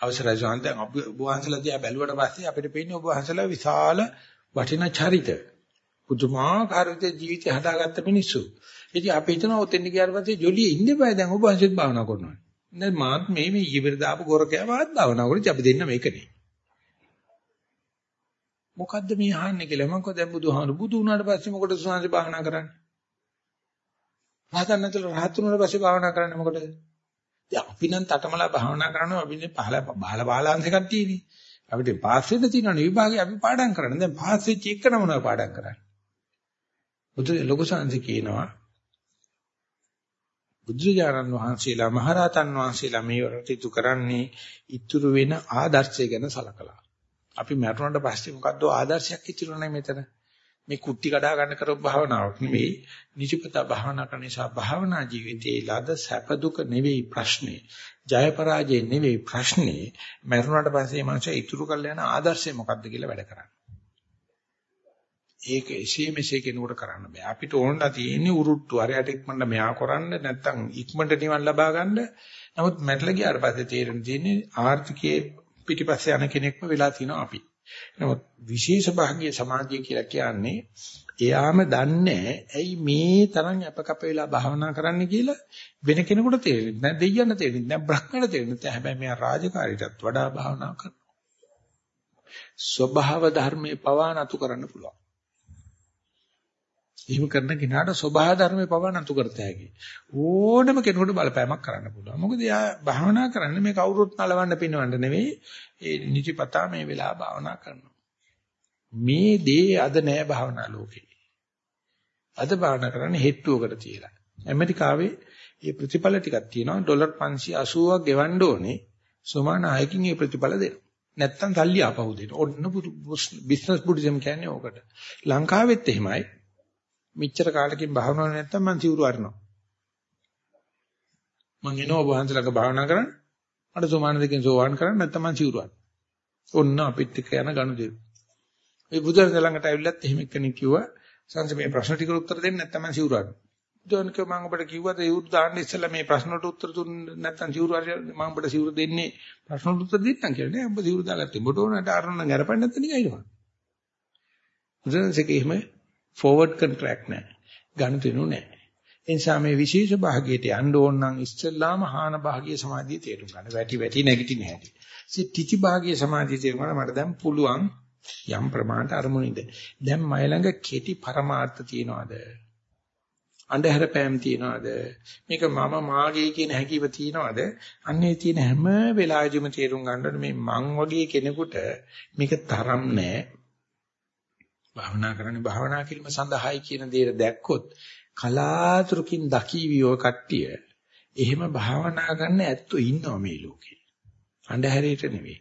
අවසරයි සෝන්ත ඔබ වහන්සලා දිහා බැලුවට පස්සේ අපිට පේන්නේ ඔබ වහන්සලා විශාල වටිනා චරිත පුදුමාකාර ජීවිතය හදාගත්ත මිනිස්සු. ඉතින් අපි හිතනවා ඔතෙන් ගියාට පස්සේ ජොලියේ ඉන්න බෑ දැන් ඔබ වහන්සේත් භාවනා කරනවා. දැන් මාත් මේ මේ ඊපෙර දාපු ගොරකයා මාත් භාවනා කරලා අපි දෙන්න මේකනේ. මොකද්ද මේ අහන්නේ කියලා මම කිව්වා දැන් බුදුහාමුදුරු බුදු වුණාට පස්සේ මොකටද සුවඳ භාවනා කරන්නේ? රහතන් නැතුව රහත් වුණාට පස්සේ භාවනා කරන්නේ මොකටද? දැන් අපි නම් තටමලා භාවනා කරනවා අපි ඉන්නේ පහල බහල බාලාංශ කට්ටියනේ. අපිට පාස් වෙන්න තියෙනවනේ විභාගේ අපි පාඩම් කරන්නේ. දැන් පාස් වෙච්ච එක නමුනා පාඩම් කරන්නේ. බුදු ලොකු සංසි කියනවා බුදුජානන් වහන්සේලා මහරහතන් වහන්සේලා මේ වරටිතු කරන්නේ ඉතුරු වෙන ආදර්ශය ගැන සලකලා. අපි මරුණට පස්සේ මොකද්ද ආදර්ශයක් ඉතුරු නැහැ මෙතන. මේ කුට්ටි කඩා ගන්න කරපු භාවනාවක් නෙවෙයි නිජපත භාවනා කරන නිසා භාවනා ජීවිතයේ ලද සැප දුක නෙවෙයි ප්‍රශ්නේ ජය පරාජය නෙවෙයි ප්‍රශ්නේ මරුණට පස්සේ මනස ඉතුරු කරලා යන ආදර්ශය මොකද්ද කියලා වැඩ කරන්නේ ඒක එසේ මෙසේ කෙනෙකුට කරන්න බෑ. අපිට ඕනලා තියෙන්නේ උරුට්ටු. අරයට ඉක්මනට මෙහා කරන්න නැත්නම් ඉක්මනට නිවන් ලබා ගන්න. නමුත් මැట్లా ගියාට පස්සේ තේරෙන තියෙන්නේ ආර්ථිකයේ පිටිපස්සේ යන කෙනෙක්ම වෙලා තිනවා අපි. නමුත් විශේෂ භාග්‍ය සමාධිය කියලා කියන්නේ එයාම දන්නේ ඇයි මේ තරම් අපකප වෙලා භාවනා කරන්න කියලා වෙන කෙනෙකුට තේරෙන්නේ නැහැ. දෙයියන්ට තේරෙන්නේ නැහැ. බ්‍රහ්මණට තේරෙන්නේ නැහැ. හැබැයි මෙයා රාජකාරීටත් වඩා භාවනා කරනවා. ස්වභාව ධර්මයේ පවා නතු කරන්න පුළුවන්. එහෙම කරන කෙනාට ස්වභාව ධර්මයේ පවා නතු කරත හැකි ඕනම කෙනෙකුට බලපෑමක් කරන්න පුළුවන් මොකද එයා භාවනා කරන්නේ මේ කවුරුත් නලවන්න පිනවන්න නෙවෙයි ඒ නිතිපතා මේ වෙලාව භාවනා කරනවා. මේ දේ අද නෑ භාවනා ලෝකේ. අද භාවනා කරන්නේ හෙට්ටුවකට තියලා. ඇමරිකාවේ මේ ප්‍රතිඵල ටිකක් තියෙනවා ඩොලර් 580ක් ගෙවන්න ඕනේ. සමාන ආයකින් මේ ප්‍රතිඵල දෙනවා. නැත්තම් සල්ලි ආපහු දෙන්න. ඔන්න බිස්නස් බුද්දිසම් කියන්නේ ඕකට. ලංකාවෙත් එහෙමයි. මෙච්චර කාලෙකින් භාවනාව නැත්තම් මං සිවුරු අරිනවා. මං එනවා ඔබ වහන්සේලාක භාවනා කරන්න. මට සෝමාන දෙකෙන් සෝවාන් කරන්න නැත්නම් මං සිවුරුවක්. ඔන්න අපිත් එක්ක යන ගනුදෙනු. මේ බුදුරජාණන් ළඟට ඇවිල්ලත් එහෙම කෙනෙක් කිව්වා සංස මේ ප්‍රශ්න ටිකට උත්තර දෙන්න නැත්නම් මං සිවුරුවක්. බුදුන් කිව්වා මම ඔබට කිව්වද සිවුරු දාන්න ඉස්සෙල්ලා මේ ප්‍රශ්නට උත්තර දුන්න නැත්නම් සිවුරු මම ඔබට සිවුරු දෙන්නේ ප්‍රශ්නට උත්තර දෙන්නම් කියලා නේ. ඔබ සිවුරු දාගත්තේ. ඔබට ඕනට අරන්න ගරපන්න නැත්නම් නිකන් ඉනවා. බුදුරජාණන්සේක එහෙම ෆෝවර්ඩ් කොන්ට්‍රැක්ට් නැහැ. ගනුදෙනු නැහැ. ඒ නිසා මේ විශේෂ භාගයට යන්න ඕන නම් ඉස්සෙල්ලාම හාන භාගීය සමාධිය තේරුම් ගන්න. වැටි වැටි නැගිටින්නේ නැහැටි. ඉතින් ටිචි භාගීය සමාධිය තේරුම් ගන්න මට දැන් පුළුවන් යම් ප්‍රමාණයට අරමුණින්ද. දැන් මයි ළඟ කෙටි පරමාර්ථ තියනවාද? අන්ධහැර පෑම් තියනවාද? මේක මම මාගේ කියන හැකියාව තියනවාද? අන්නේ තියෙන හැම වෙලාවෙදිම තේරුම් ගන්න මේ මං වගේ කෙනෙකුට මේක තරම් නෑ. භාවනා කරන්නේ භාවනා කිරීම සඳහායි කියන දේ දැක්කොත් කලාතුරකින් දකීවියෝ කට්ටිය එහෙම භාවනා කරන්න ඇත්තෝ ඉන්නවා මේ ලෝකේ. අන්ධහැරයට නෙවෙයි.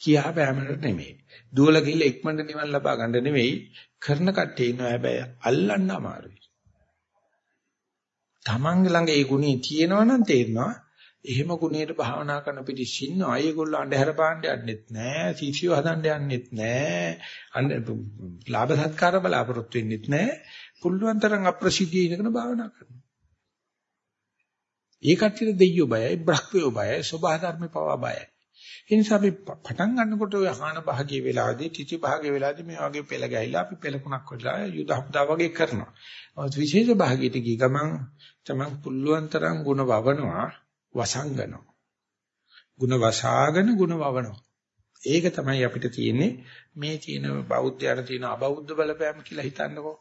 කියා බෑමකට නෙවෙයි. දුවල ගිහලා ඉක්මනට නිවන් ලබා ගන්න නෙවෙයි කරන කට්ටිය ඉන්නවා හැබැයි අල්ලන්න අමාරුයි. Tamange ළඟ ඒ ගුණේ තියෙනවා නම් තේරෙනවා එහෙම ගුණයට භාවනා කරන පිටිස් ඉන්නවා. ඒගොල්ලෝ අන්ධහැර පාණ්ඩ යන්නෙත් නෑ. සීසියෝ හදන්න යන්නෙත් නෑ. අන්න ලාභ සත්කාර බලාපොරොත්තු වෙන්නෙත් නෑ. පුළුවන් තරම් අප්‍රසිද්ධිය ඉඳගෙන භාවනා කරනවා. ඒ කට්ටියට දෙයියෝ බයයි, බ්‍රහ්මයෝ බයයි, සබහා ධර්මේ පවා බයයි. ඒ නිසා අපි පටන් ගන්නකොට ඔය ආහන භාගයේ වෙලාවේදී, තිති භාගයේ වෙලාවේදී මේ වගේ පෙළ ගැහිලා අපි පෙළකුණක් වෙලා යුද හප්දා වගේ කරනවා. විශේෂ භාගයට ගිය ගමන් තමයි පුළුවන් තරම් ಗುಣ වවනවා, වසංගනවා. ಗುಣ වසාගෙන ಗುಣ වවනවා. ඒක තමයි අපිට තියෙන්නේ මේ තියෙන බෞද්ධයර තියෙන අබෞද්ධ බලපෑම කියලා හිතන්නකෝ.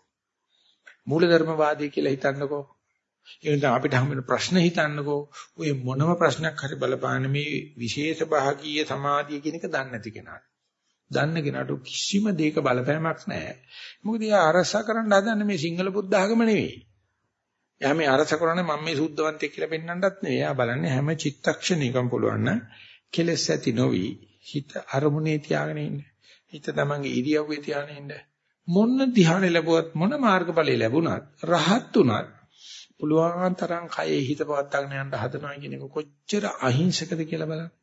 මූලධර්මවාදී කියලා හිතන්නකෝ. ඒ නිසා අපිට හම් වෙන ප්‍රශ්න හිතන්නකෝ. ඔය මොනම ප්‍රශ්නයක් හරි බලපාන මේ විශේෂ භාගීය සමාධිය කියන එක දන්නේ නැති කෙනාට. දන්න කෙනාට කිසිම දෙයක බලපෑමක් නැහැ. මොකද එයා අරස කරන්න හදන්නේ මේ සිංහල බුද්ධ ආගම නෙවෙයි. එයා මේ අරස කරන්නේ මම මේ සුද්ධවන්තයෙක් කියලා පෙන්වන්නත් නෙවෙයි. එයා බලන්නේ හැම චිත්තක්ෂණයකම පුළුවන් නම් කෙලෙස් ඇති නොවි හිත අරමුණේ තියාගෙන ඉන්න. හිත තමන්ගේ ඉරියව්වේ තියාගෙන ඉන්න. මොන ධ්‍යාන ලැබුවත් මොන මාර්ගඵලෙ ලැබුණත් රහත් උනත් පුළුවන් තරම් කයේ හිත පවත්වාගෙන යන්න හදනවා කියන එක කොච්චර අහිංසකද කියලා බලන්න.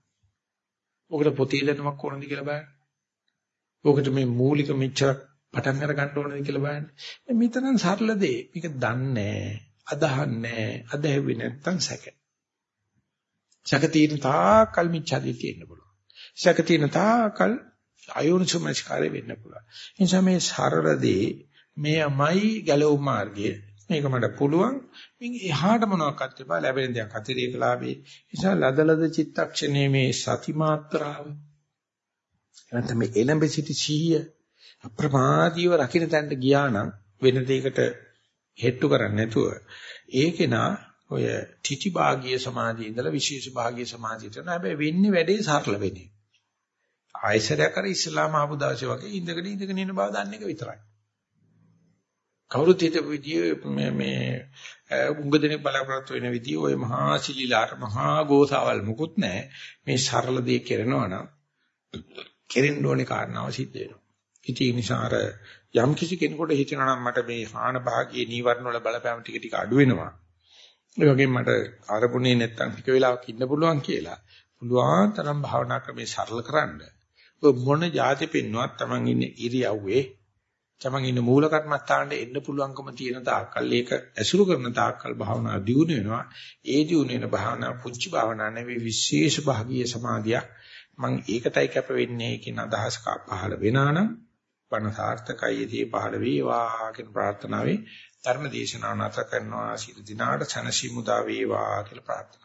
ඔකට පොතේ දැනුමක් ඕනද කියලා බලන්න. ඔකට මේ මූලික මෙච්චර පටන් අර ගන්න ඕනද කියලා බලන්න. මෙතන සරල දේ. මේක දන්නේ අදහන්නේ අදහෙවි නැත්තම් සැක. සැක තියෙන තාකල් මිච්ඡාදී තියෙන්න පුළුවන්. සැක තියෙන තාකල් අයෝනිසමස්කාරය වෙන්න පුළුවන්. ඒ නිසා මේ සරල දේ මෙයමයි ගැලවුම් මාර්ගය. මේක මට පුළුවන්. මින් එහාට මොනවාක්වත් එපා ලැබෙන දෙයක් අතිරේක ලාභේ. නිසා ලදලද චිත්තක්ෂණයේ මේ සති මාත්‍රාව. නැත්නම් මේ එළඹ සිටි සිහිය අප්‍රමාදීව රකින්න තැනට ගියා නම් වෙන දෙයකට හෙට්ටු කරන්නේ නැතුව ඒකේනා ඔය තිටි භාගීය සමාධිය ඉඳලා විශේෂ භාගීය සමාධියට යන හැබැයි වෙන්නේ වැඩේ සරල වෙන්නේ. ආයසරයක් අර ඉස්ලාම ආපු දවසේ වගේ ඉඳගෙන ඉඳගෙන ඉන්න බව දන්න එක විතරයි. කවුරුත් හිතපු විදිය මේ මේ උඟ දෙනෙක් බලාපොරොත්තු වෙන විදිය ওই මහා සිලිලාට මහා ගෝසාවල් මුකුත් නැහැ. මේ සරල දේ කරනවා නම් කෙරෙන්න ඕනේ කාරණාව සිද්ධ වෙනවා. ඉතින් ඒ නිසා අර යම් කිසි කෙනෙකුට හිතෙනවා නම් මට මේ හාන භාගයේ නීවරණ වල බලපෑම ටික ටික අඩු වෙනවා. ඒ වගේම මට අරමුණේ නැත්තම් ටික වෙලාවක් ඉන්න පුළුවන් කියලා. පුළුවන් තරම් භාවනා ක්‍රමේ සරල කරන්න. ඔය මොන જાති පින්නුවත් Taman ඉන්නේ ඉරියව්වේ Taman ඉන්න මූල කර්මස්ථානට එන්න පුළුවන්කම තියෙන තාක්කල් ඒක ඇසුරු කරන තාක්කල් භාවනා දියුණු වෙනවා. ඒ දියුණු වෙන භාවනා පුංචි භාවනා නෙවෙයි විශේෂ භාගීය සමාධියක්. මම ඒකටයි කැප වෙන්නේ කියන අදහස පහළ වෙනා නම් බණ සාර්ථකයිදී පහළ වේවා කියන ප්‍රාර්ථනාවේ ධර්ම දේශනාව නැත කරනවා. සියලු දිනාට සනසි මුදා වේවා කියලා ප්‍රාර්ථනා